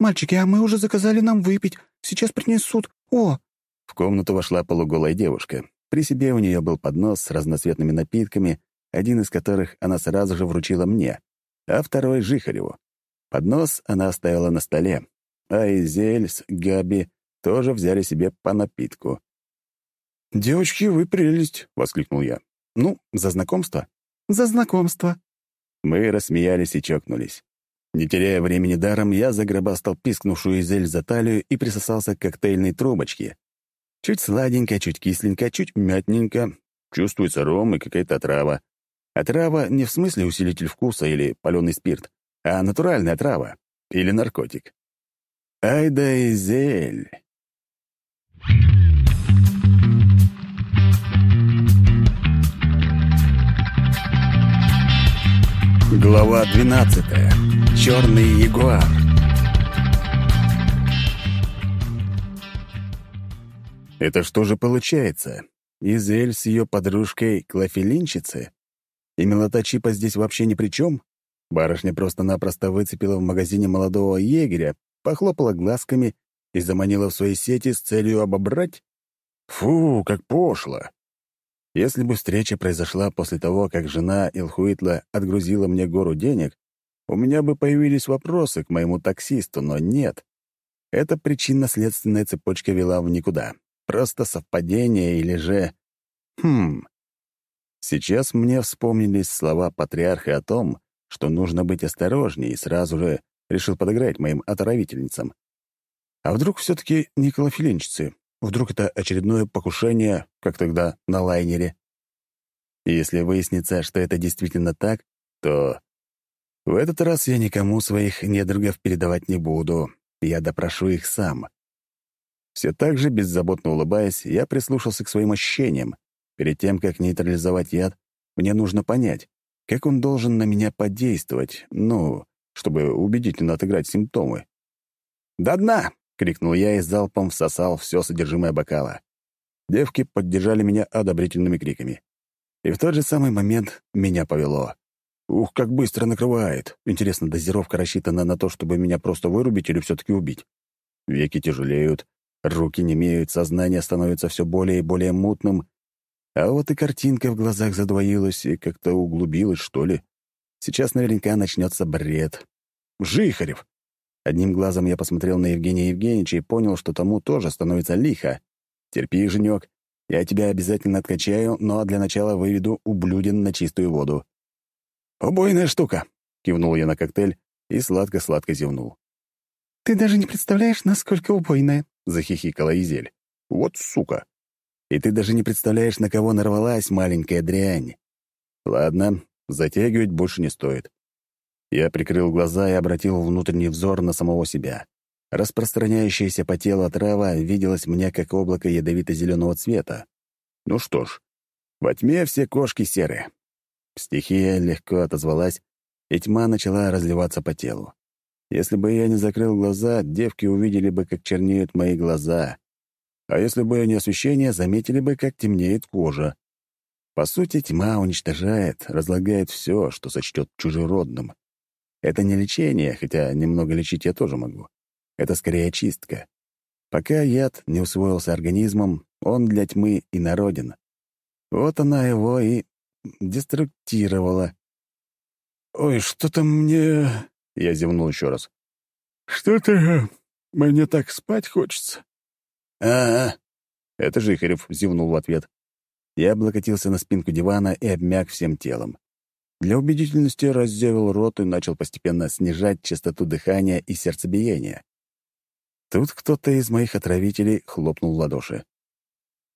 «Мальчики, а мы уже заказали нам выпить. Сейчас принесут. О!»
В комнату вошла полуголая девушка. При себе у нее был поднос с разноцветными напитками, один из которых она сразу же вручила мне, а второй — Жихареву. Поднос она оставила на столе, а Изель с Габи тоже взяли себе по напитку. «Девочки, вы прелесть!» — воскликнул я. «Ну, за знакомство?»
«За знакомство!»
Мы рассмеялись и чокнулись. Не теряя времени даром, я загробастал пискнувшую Изель за талию и присосался к коктейльной трубочке. Чуть сладенько, чуть кисленько, чуть мятненько. Чувствуется ром и какая-то трава. А трава не в смысле усилитель вкуса или паленый спирт, а натуральная трава или наркотик. Ай да Изель! Глава 12. Черный ягуар. Это что же получается? Изель с ее подружкой Клофелинчицы? И милота Чипа здесь вообще ни при чем? Барышня просто-напросто выцепила в магазине молодого егеря, похлопала глазками и заманила в свои сети с целью обобрать? Фу, как пошло! Если бы встреча произошла после того, как жена Илхуитла отгрузила мне гору денег, у меня бы появились вопросы к моему таксисту, но нет. Эта причинно-следственная цепочка вела в никуда. Просто совпадение или же... Хм... Сейчас мне вспомнились слова патриарха о том, что нужно быть осторожнее, и сразу же решил подыграть моим отравительницам. А вдруг все таки не клофелинчицы? Вдруг это очередное покушение, как тогда на лайнере? И если выяснится, что это действительно так, то в этот раз я никому своих недругов передавать не буду. Я допрошу их сам. Все так же, беззаботно улыбаясь, я прислушался к своим ощущениям. Перед тем, как нейтрализовать яд, мне нужно понять, как он должен на меня подействовать, ну, чтобы убедительно отыграть симптомы. «До дна!» — крикнул я и залпом всосал все содержимое бокала. Девки поддержали меня одобрительными криками. И в тот же самый момент меня повело. Ух, как быстро накрывает. Интересно, дозировка рассчитана на то, чтобы меня просто вырубить или все-таки убить? Веки тяжелеют, руки немеют, сознание становится все более и более мутным. А вот и картинка в глазах задвоилась и как-то углубилась, что ли. Сейчас наверняка начнется бред. Жихарев! Одним глазом я посмотрел на Евгения Евгеньевича и понял, что тому тоже становится лихо. Терпи, Женек, я тебя обязательно откачаю, но для начала выведу ублюден на чистую воду. «Убойная штука!» — кивнул я на коктейль и сладко-сладко зевнул.
«Ты даже не представляешь, насколько убойная!»
— захихикала Изель. «Вот сука! И ты даже не представляешь, на кого нарвалась маленькая дрянь!» «Ладно, затягивать больше не стоит. Я прикрыл глаза и обратил внутренний взор на самого себя. Распространяющаяся по телу отрава виделась мне как облако ядовито-зеленого цвета. Ну что ж, во тьме все кошки серые. Стихия легко отозвалась, и тьма начала разливаться по телу. Если бы я не закрыл глаза, девки увидели бы, как чернеют мои глаза. А если бы не освещение, заметили бы, как темнеет кожа. По сути, тьма уничтожает, разлагает все, что сочтет чужеродным. Это не лечение, хотя немного лечить я тоже могу. Это скорее чистка. Пока яд не усвоился организмом, он для тьмы и народен. Вот она его и деструктировала. «Ой, что-то мне...» — я зевнул еще раз. «Что-то мне так спать хочется». «А-а!» — это Жихарев зевнул в ответ. Я облокотился на спинку дивана и обмяк всем телом. Для убедительности раззявил рот и начал постепенно снижать частоту дыхания и сердцебиения. Тут кто-то из моих отравителей хлопнул в ладоши.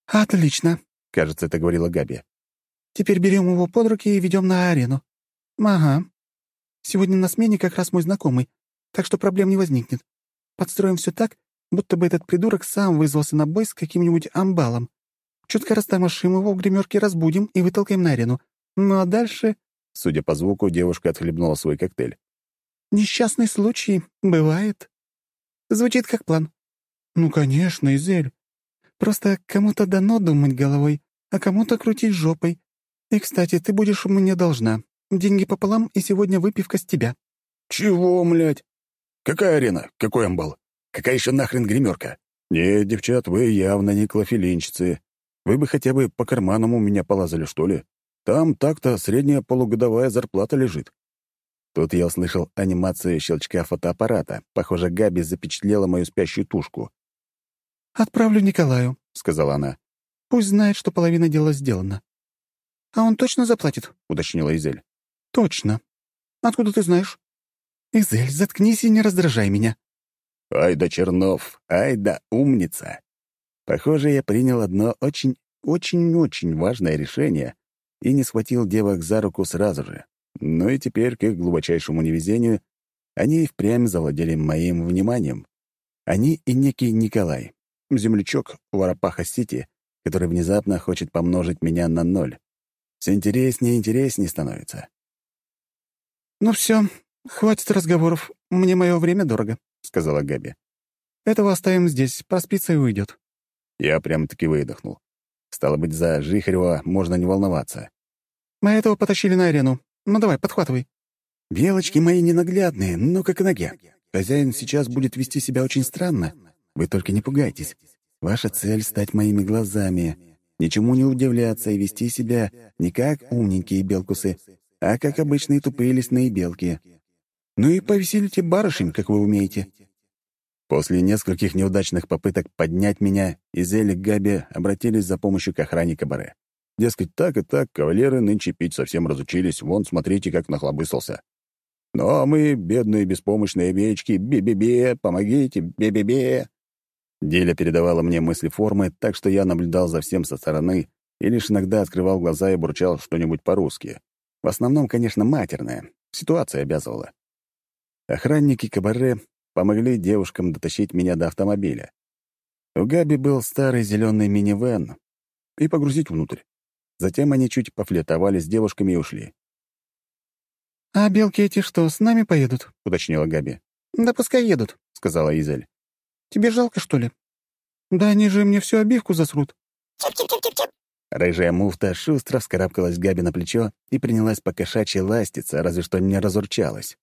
«Отлично», —
кажется, это говорила Габи.
«Теперь берем его под руки и ведем на арену». «Ага. Сегодня на смене как раз мой знакомый, так что проблем не возникнет. Подстроим все так, будто бы этот придурок сам вызвался на бой с каким-нибудь амбалом. Чутко растормошим его в гримерке, разбудим и вытолкаем на арену. Ну а дальше
Судя по звуку, девушка отхлебнула свой коктейль.
«Несчастный случай. Бывает. Звучит как план». «Ну, конечно, Изель. Просто кому-то дано думать головой, а кому-то крутить жопой. И, кстати, ты будешь мне должна. Деньги пополам, и сегодня выпивка с тебя».
«Чего, млядь? Какая арена? Какой амбал? Какая еще нахрен гримерка? Нет, девчат, вы явно не клофелинчицы. Вы бы хотя бы по карманам у меня полазали, что ли? Там так-то средняя полугодовая зарплата лежит». Тут я услышал анимацию щелчка фотоаппарата. Похоже, Габи запечатлела мою спящую тушку.
«Отправлю Николаю», — сказала она. «Пусть знает, что половина дела сделана». «А он точно заплатит?» — уточнила Изель. «Точно. Откуда ты знаешь?» «Изель, заткнись и не раздражай меня».
«Ай да Чернов, ай да умница!» Похоже, я принял одно очень, очень-очень важное решение и не схватил девок за руку сразу же. Ну и теперь, к их глубочайшему невезению, они и впрямь завладели моим вниманием. Они и некий Николай, землячок Варапаха-Сити, который внезапно хочет помножить меня на ноль. Все интереснее и интереснее становится.
«Ну все, хватит разговоров. Мне мое время дорого», — сказала Габи. «Этого оставим здесь, проспится и уйдет.
Я прям-таки выдохнул. Стало быть, за Жихарева можно не волноваться.
«Мы этого потащили на арену. Ну давай, подхватывай».
«Белочки мои ненаглядные, ну как и ноги. Хозяин сейчас будет вести себя очень странно. Вы только не пугайтесь. Ваша цель — стать моими глазами, ничему не удивляться и вести себя не как умненькие белкусы, а как обычные тупые лесные белки. Ну и повеселите барышень, как вы умеете. После нескольких неудачных попыток поднять меня, Изель и Габи обратились за помощью к охране кабаре. Дескать, так и так, кавалеры нынче пить совсем разучились, вон, смотрите, как нахлобысался. Ну, а мы, бедные беспомощные овечки, бе-бе-бе, помогите, бе-бе-бе. Диля передавала мне мысли формы, так что я наблюдал за всем со стороны и лишь иногда открывал глаза и бурчал что-нибудь по-русски. В основном, конечно, матерное. Ситуация обязывала. Охранники кабаре помогли девушкам дотащить меня до автомобиля. У Габи был старый зеленый минивэн и погрузить внутрь. Затем они чуть пофлетовали с девушками и ушли.
«А белки эти что, с нами поедут?» — уточнила Габи.
«Да пускай едут», —
сказала Изель.
«Тебе жалко, что ли?»
«Да они же мне всю обивку засрут».
«Чип-чип-чип-чип!»
Рыжая муфта шустро вскарабкалась Габи на плечо и принялась по-кошачьи ластиться, разве что не разурчалась.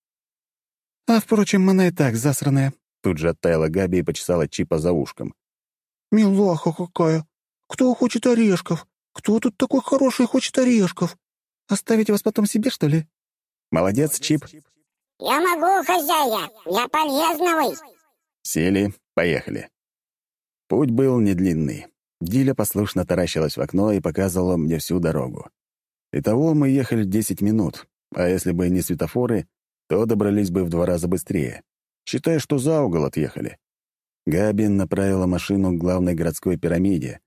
«А, впрочем, она и так засранная».
Тут же оттаяла Габи и почесала Чипа за ушком.
«Милаха какая! Кто хочет орешков? Кто тут такой хороший хочет орешков? Оставить вас потом себе, что ли?»
«Молодец, Чип!»
«Я могу, хозяя! Я полезновый!»
Сели, поехали. Путь был недлинный. Диля послушно таращилась в окно и показывала мне всю дорогу. Итого мы ехали десять минут, а если бы не светофоры, то добрались бы в два раза быстрее. Считай, что за угол отъехали. Габин направила машину к главной городской пирамиде,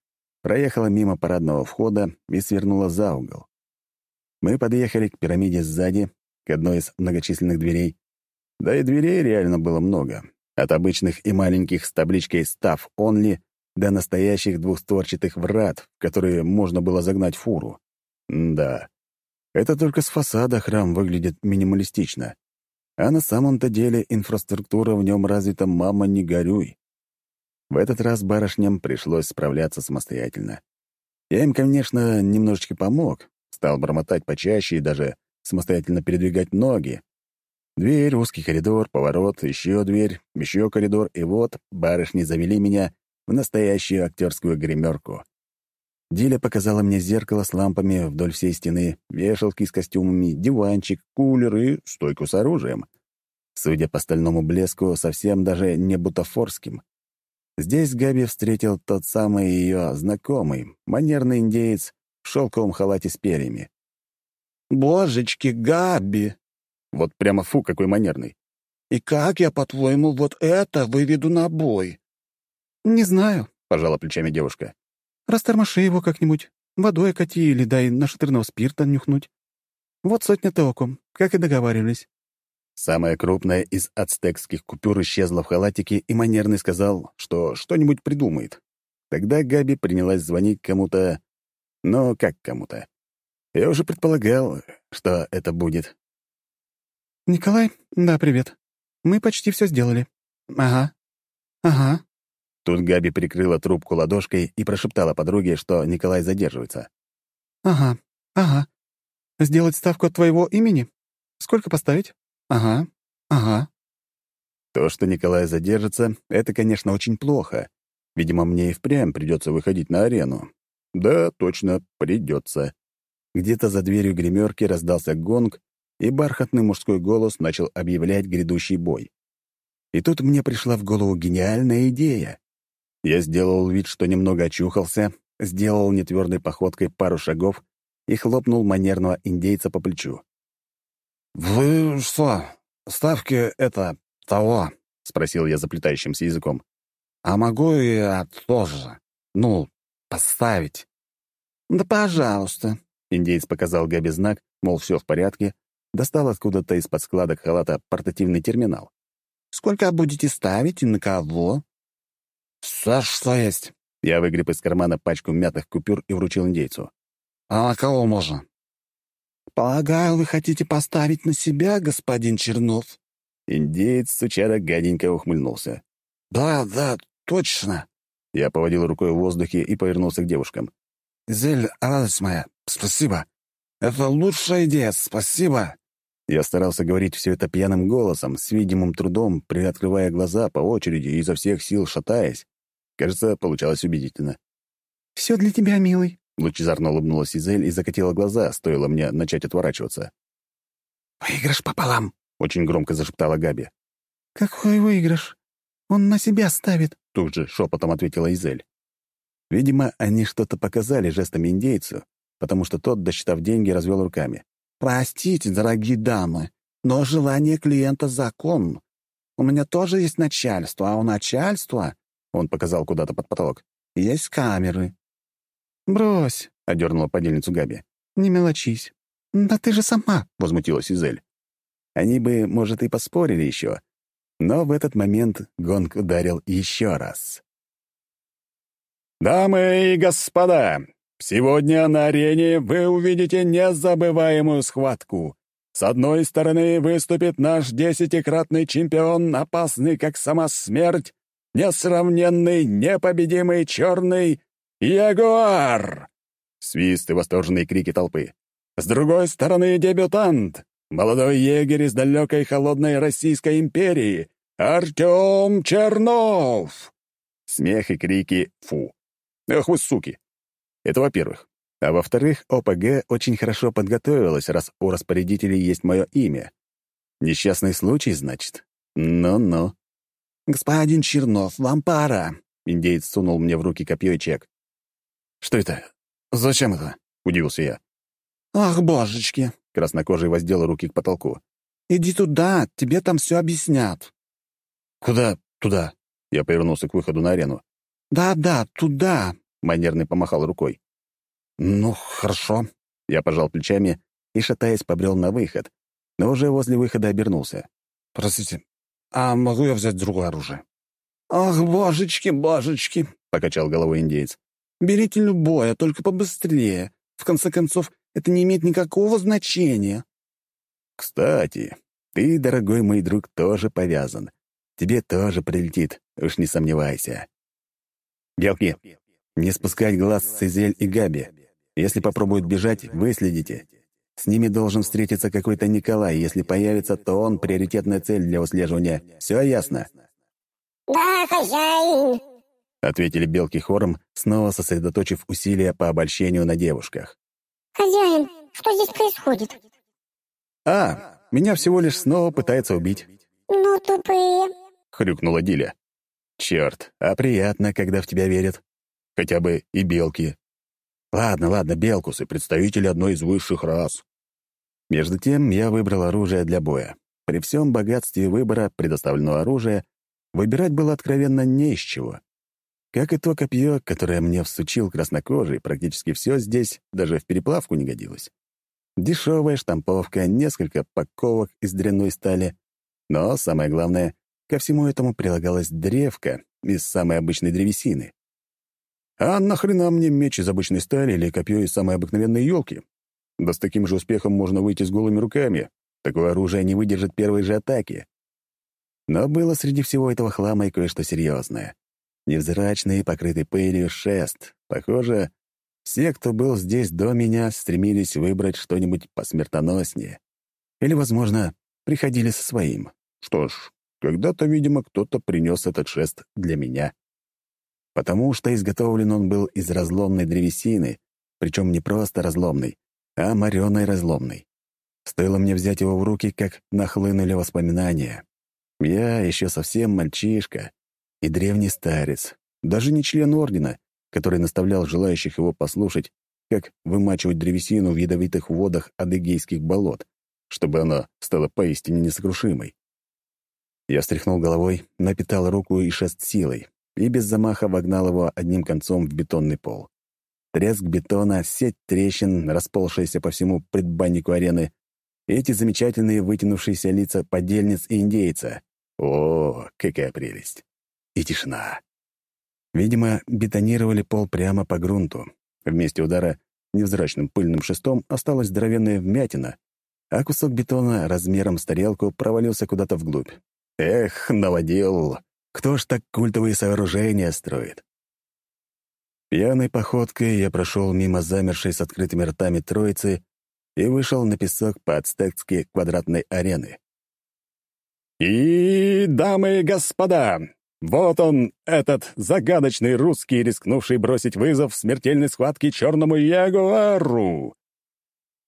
проехала мимо парадного входа и свернула за угол. Мы подъехали к пирамиде сзади, к одной из многочисленных дверей. Да и дверей реально было много. От обычных и маленьких с табличкой «Staff Only» до настоящих двухстворчатых врат, в которые можно было загнать фуру. М да, это только с фасада храм выглядит минималистично. А на самом-то деле инфраструктура в нем развита «мама, не горюй». В этот раз барышням пришлось справляться самостоятельно. Я им, конечно, немножечко помог, стал бормотать почаще и даже самостоятельно передвигать ноги. Дверь, узкий коридор, поворот, еще дверь, еще коридор, и вот барышни завели меня в настоящую актерскую гримерку. Диля показала мне зеркало с лампами вдоль всей стены, вешалки с костюмами, диванчик, кулер и стойку с оружием. Судя по стальному блеску, совсем даже не бутафорским. Здесь Габи встретил тот самый ее знакомый, манерный индеец в шелковом халате с перьями.
«Божечки, Габи!»
Вот прямо фу, какой манерный.
«И как я, по-твоему, вот это выведу на бой?» «Не знаю», — пожала плечами девушка. Растормоши его как-нибудь, водой окати или дай нашатырного спирта нюхнуть. Вот сотня толком, как и договаривались».
Самая крупная из ацтекских купюр исчезла в халатике, и манерный сказал, что что-нибудь придумает. Тогда Габи принялась звонить кому-то... Но как кому-то? Я уже предполагал, что это будет.
«Николай? Да, привет. Мы почти все сделали. Ага. Ага.
Тут Габи прикрыла трубку ладошкой и прошептала подруге, что Николай задерживается.
«Ага, ага. Сделать ставку от твоего имени? Сколько поставить? Ага, ага».
То, что Николай задержится, это, конечно, очень плохо. Видимо, мне и впрямь придется выходить на арену. Да, точно, придется. Где-то за дверью гримерки раздался гонг, и бархатный мужской голос начал объявлять грядущий бой. И тут мне пришла в голову гениальная идея. Я сделал вид, что немного очухался, сделал нетвердой походкой пару шагов и хлопнул манерного индейца по плечу.
«Вы что, ставки это того?» — спросил я заплетающимся языком. «А могу я тоже, ну, поставить?» «Да пожалуйста», — индейец показал Габи знак, мол, все в порядке, достал откуда-то из-под складок халата портативный терминал. «Сколько будете ставить и на кого?» «Саш, что есть?» Я выгреб из кармана пачку мятых купюр и вручил индейцу. «А на кого можно?» «Полагаю, вы хотите поставить на себя, господин Чернов?»
Индеец, сучара, гаденько ухмыльнулся.
«Да, да, точно!»
Я поводил рукой в воздухе и повернулся к девушкам.
«Зель, радость моя, спасибо! Это лучшая идея, спасибо!»
Я старался говорить все это пьяным голосом, с видимым трудом, приоткрывая глаза по очереди и изо всех сил шатаясь. Кажется, получалось убедительно.
«Все для тебя, милый»,
Лучезарно улыбнулась Изель и закатила глаза, стоило мне начать отворачиваться.
«Выигрыш пополам», —
очень громко зашептала Габи.
«Какой выигрыш? Он на себя ставит», —
тут же шепотом ответила Изель. Видимо, они что-то показали жестами индейцу, потому что тот, досчитав деньги, развел руками.
«Простите, дорогие дамы, но желание клиента — закон. У меня тоже есть начальство, а у начальства...» — он показал куда-то под потолок. «Есть камеры.
«Брось», —
одернула подельницу Габи.
«Не мелочись». «Да ты же сама», —
возмутилась Изель. Они бы, может, и поспорили еще, но в этот момент гонг ударил еще раз. «Дамы и господа, сегодня на арене вы увидите незабываемую схватку. С одной стороны выступит наш десятикратный чемпион, опасный как сама смерть, несравненный, непобедимый черный «Ягуар!» Свист и восторженные крики толпы. «С другой стороны дебютант, молодой егерь из далекой холодной Российской империи, Артем Чернов!» Смех и крики «Фу!» «Эх вы, суки!» Это во-первых. А во-вторых, ОПГ очень хорошо подготовилась, раз у распорядителей есть мое имя. Несчастный случай, значит? Ну-ну.
«Господин Чернов, вам пора!»
Индеец сунул мне в руки копье и чек.
«Что это? Зачем это?» — удивился я.
«Ах, божечки!»
— краснокожий воздел руки к потолку.
«Иди туда, тебе там все объяснят».
«Куда туда?»
— я повернулся к выходу на арену.
«Да-да, туда», —
манерный помахал рукой.
«Ну, хорошо».
Я пожал плечами и, шатаясь, побрел на выход, но уже возле выхода обернулся.
«Простите, а могу я взять другое оружие?» «Ах, божечки, божечки!» — покачал головой индеец. Берите любое, только побыстрее. В конце концов, это не имеет никакого значения».
«Кстати, ты, дорогой мой друг, тоже повязан. Тебе тоже прилетит, уж не сомневайся. Белки, не спускать глаз с Изель и Габи. Если попробуют бежать, выследите. С ними должен встретиться какой-то Николай. Если появится, то он приоритетная цель для выслеживания. Все ясно?»
«Да, хозяин!»
— ответили белки хором, снова сосредоточив усилия по обольщению на девушках.
«Хозяин, что здесь происходит?»
«А, меня всего лишь снова пытается убить».
«Ну, тупые», —
хрюкнула Диля. «Черт, а приятно, когда в тебя верят. Хотя бы и белки. Ладно, ладно, белкусы, представители одной из высших рас». Между тем я выбрал оружие для боя. При всем богатстве выбора предоставленного оружия выбирать было откровенно не из чего. Как и то копье, которое мне всучил краснокожий, практически все здесь даже в переплавку не годилось. Дешевая штамповка, несколько паковок из дрянной стали. Но, самое главное, ко всему этому прилагалась древка из самой обычной древесины. А нахрена мне меч из обычной стали или копье из самой обыкновенной елки? Да с таким же успехом можно выйти с голыми руками. Такое оружие не выдержит первой же атаки. Но было среди всего этого хлама и кое-что серьезное. Невзрачный, покрытый пылью шест. Похоже, все, кто был здесь до меня, стремились выбрать что-нибудь посмертоноснее. Или, возможно, приходили со своим. Что ж, когда-то, видимо, кто-то принес этот шест для меня. Потому что изготовлен он был из разломной древесины, причем не просто разломной, а мореной разломной. Стоило мне взять его в руки, как нахлынули воспоминания. Я еще совсем мальчишка и древний старец, даже не член ордена, который наставлял желающих его послушать, как вымачивать древесину в ядовитых водах адыгейских болот, чтобы она стала поистине несокрушимой. Я встряхнул головой, напитал руку и шест силой, и без замаха вогнал его одним концом в бетонный пол. Треск бетона, сеть трещин, расползшаяся по всему предбаннику арены, эти замечательные вытянувшиеся лица подельниц и индейца. О, какая прелесть! И тишина. Видимо, бетонировали пол прямо по грунту. В месте удара невзрачным пыльным шестом осталась здоровенная вмятина, а кусок бетона размером с тарелку провалился куда-то вглубь. Эх, наводил! Кто ж так культовые сооружения строит? Пьяной походкой я прошел мимо замершей с открытыми ртами троицы и вышел на песок по ацтекски квадратной арены. «И, дамы и господа, вот он, этот загадочный русский, рискнувший бросить вызов в смертельной схватке черному ягуару.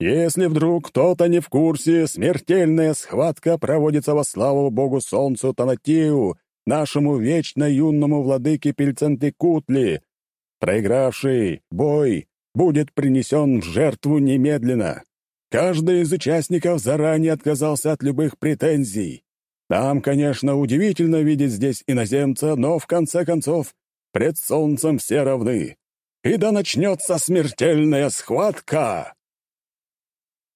Если вдруг кто-то не в курсе, смертельная схватка проводится во славу богу солнцу Танатию, нашему вечно юному владыке Пельцентыкутли. Проигравший бой будет принесен в жертву немедленно. Каждый из участников заранее отказался от любых претензий. Нам, конечно, удивительно видеть здесь иноземца, но, в конце концов, пред солнцем все равны. И да начнется смертельная схватка!»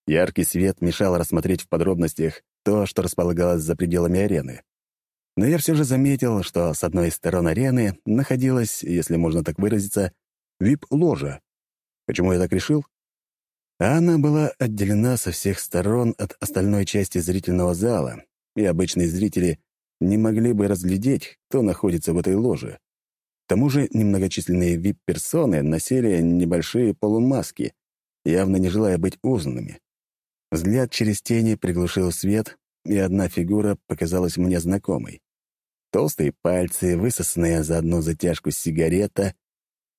Яркий свет мешал рассмотреть в подробностях то, что располагалось за пределами арены. Но я все же заметил, что с одной из сторон арены находилась, если можно так выразиться, вип-ложа. Почему я так решил? Она была отделена со всех сторон от остальной части зрительного зала, и обычные зрители не могли бы разглядеть, кто находится в этой ложе. К тому же немногочисленные вип-персоны носили небольшие полумаски, явно не желая быть узнанными. Взгляд через тени приглушил свет, и одна фигура показалась мне знакомой. Толстые пальцы, высосанная за одну затяжку сигарета.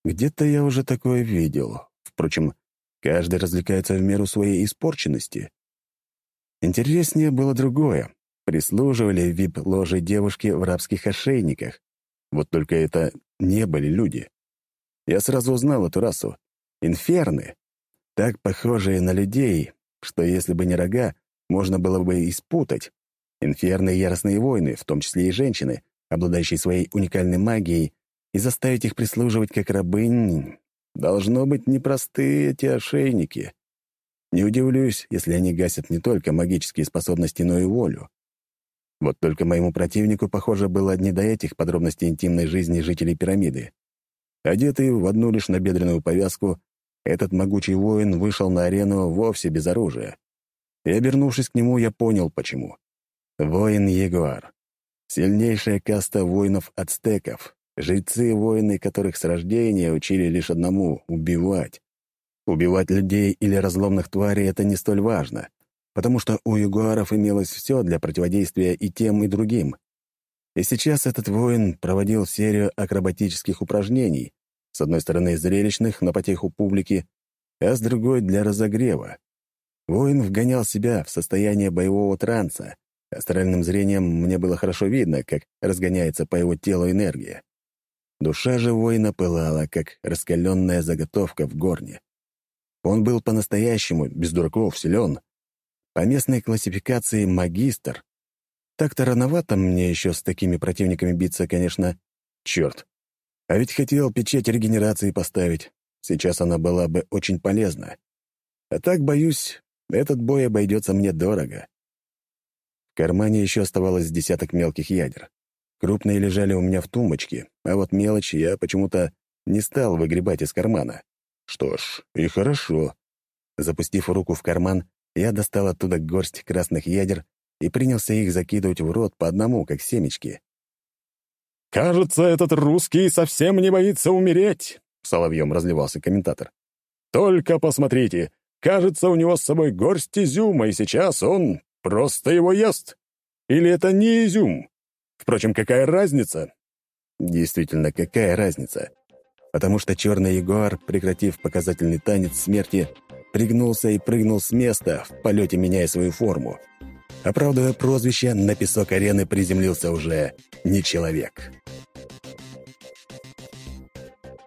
Где-то я уже такое видел. Впрочем, каждый развлекается в меру своей испорченности. Интереснее было другое прислуживали вип-ложе девушки в рабских ошейниках. Вот только это не были люди. Я сразу узнал эту расу. Инферны. Так похожие на людей, что если бы не рога, можно было бы и спутать. Инферны — яростные воины, в том числе и женщины, обладающие своей уникальной магией, и заставить их прислуживать как рабынь должно быть непростые эти ошейники. Не удивлюсь, если они гасят не только магические способности, но и волю. Вот только моему противнику, похоже, было не до этих подробностей интимной жизни жителей пирамиды. Одетый в одну лишь набедренную повязку, этот могучий воин вышел на арену вовсе без оружия. И, обернувшись к нему, я понял, почему. Воин-ягуар. Сильнейшая каста воинов-ацтеков, жрецы-воины, которых с рождения учили лишь одному — убивать. Убивать людей или разломных тварей — это не столь важно потому что у ягуаров имелось все для противодействия и тем, и другим. И сейчас этот воин проводил серию акробатических упражнений, с одной стороны зрелищных, на потеху публики, а с другой — для разогрева. Воин вгонял себя в состояние боевого транса. Астральным зрением мне было хорошо видно, как разгоняется по его телу энергия. Душа же воина пылала, как раскаленная заготовка в горне. Он был по-настоящему, без дураков, силен, по местной классификации магистр. Так-то рановато мне еще с такими противниками биться, конечно. Черт. А ведь хотел печать регенерации поставить. Сейчас она была бы очень полезна. А так, боюсь, этот бой обойдется мне дорого. Кармане еще оставалось десяток мелких ядер. Крупные лежали у меня в тумбочке, а вот мелочь я почему-то не стал выгребать из кармана. Что ж, и хорошо. Запустив руку в карман, я достал оттуда горсть красных ядер и принялся их закидывать в рот по одному, как семечки.
«Кажется, этот русский совсем не боится умереть», — соловьем разливался комментатор. «Только посмотрите, кажется, у него с собой горсть изюма, и сейчас он просто его ест. Или это не изюм? Впрочем, какая разница?
Действительно, какая разница? Потому что черный ягуар, прекратив показательный танец смерти, пригнулся и прыгнул с места, в полете меняя свою форму. Оправдывая прозвище, на песок арены приземлился уже не человек.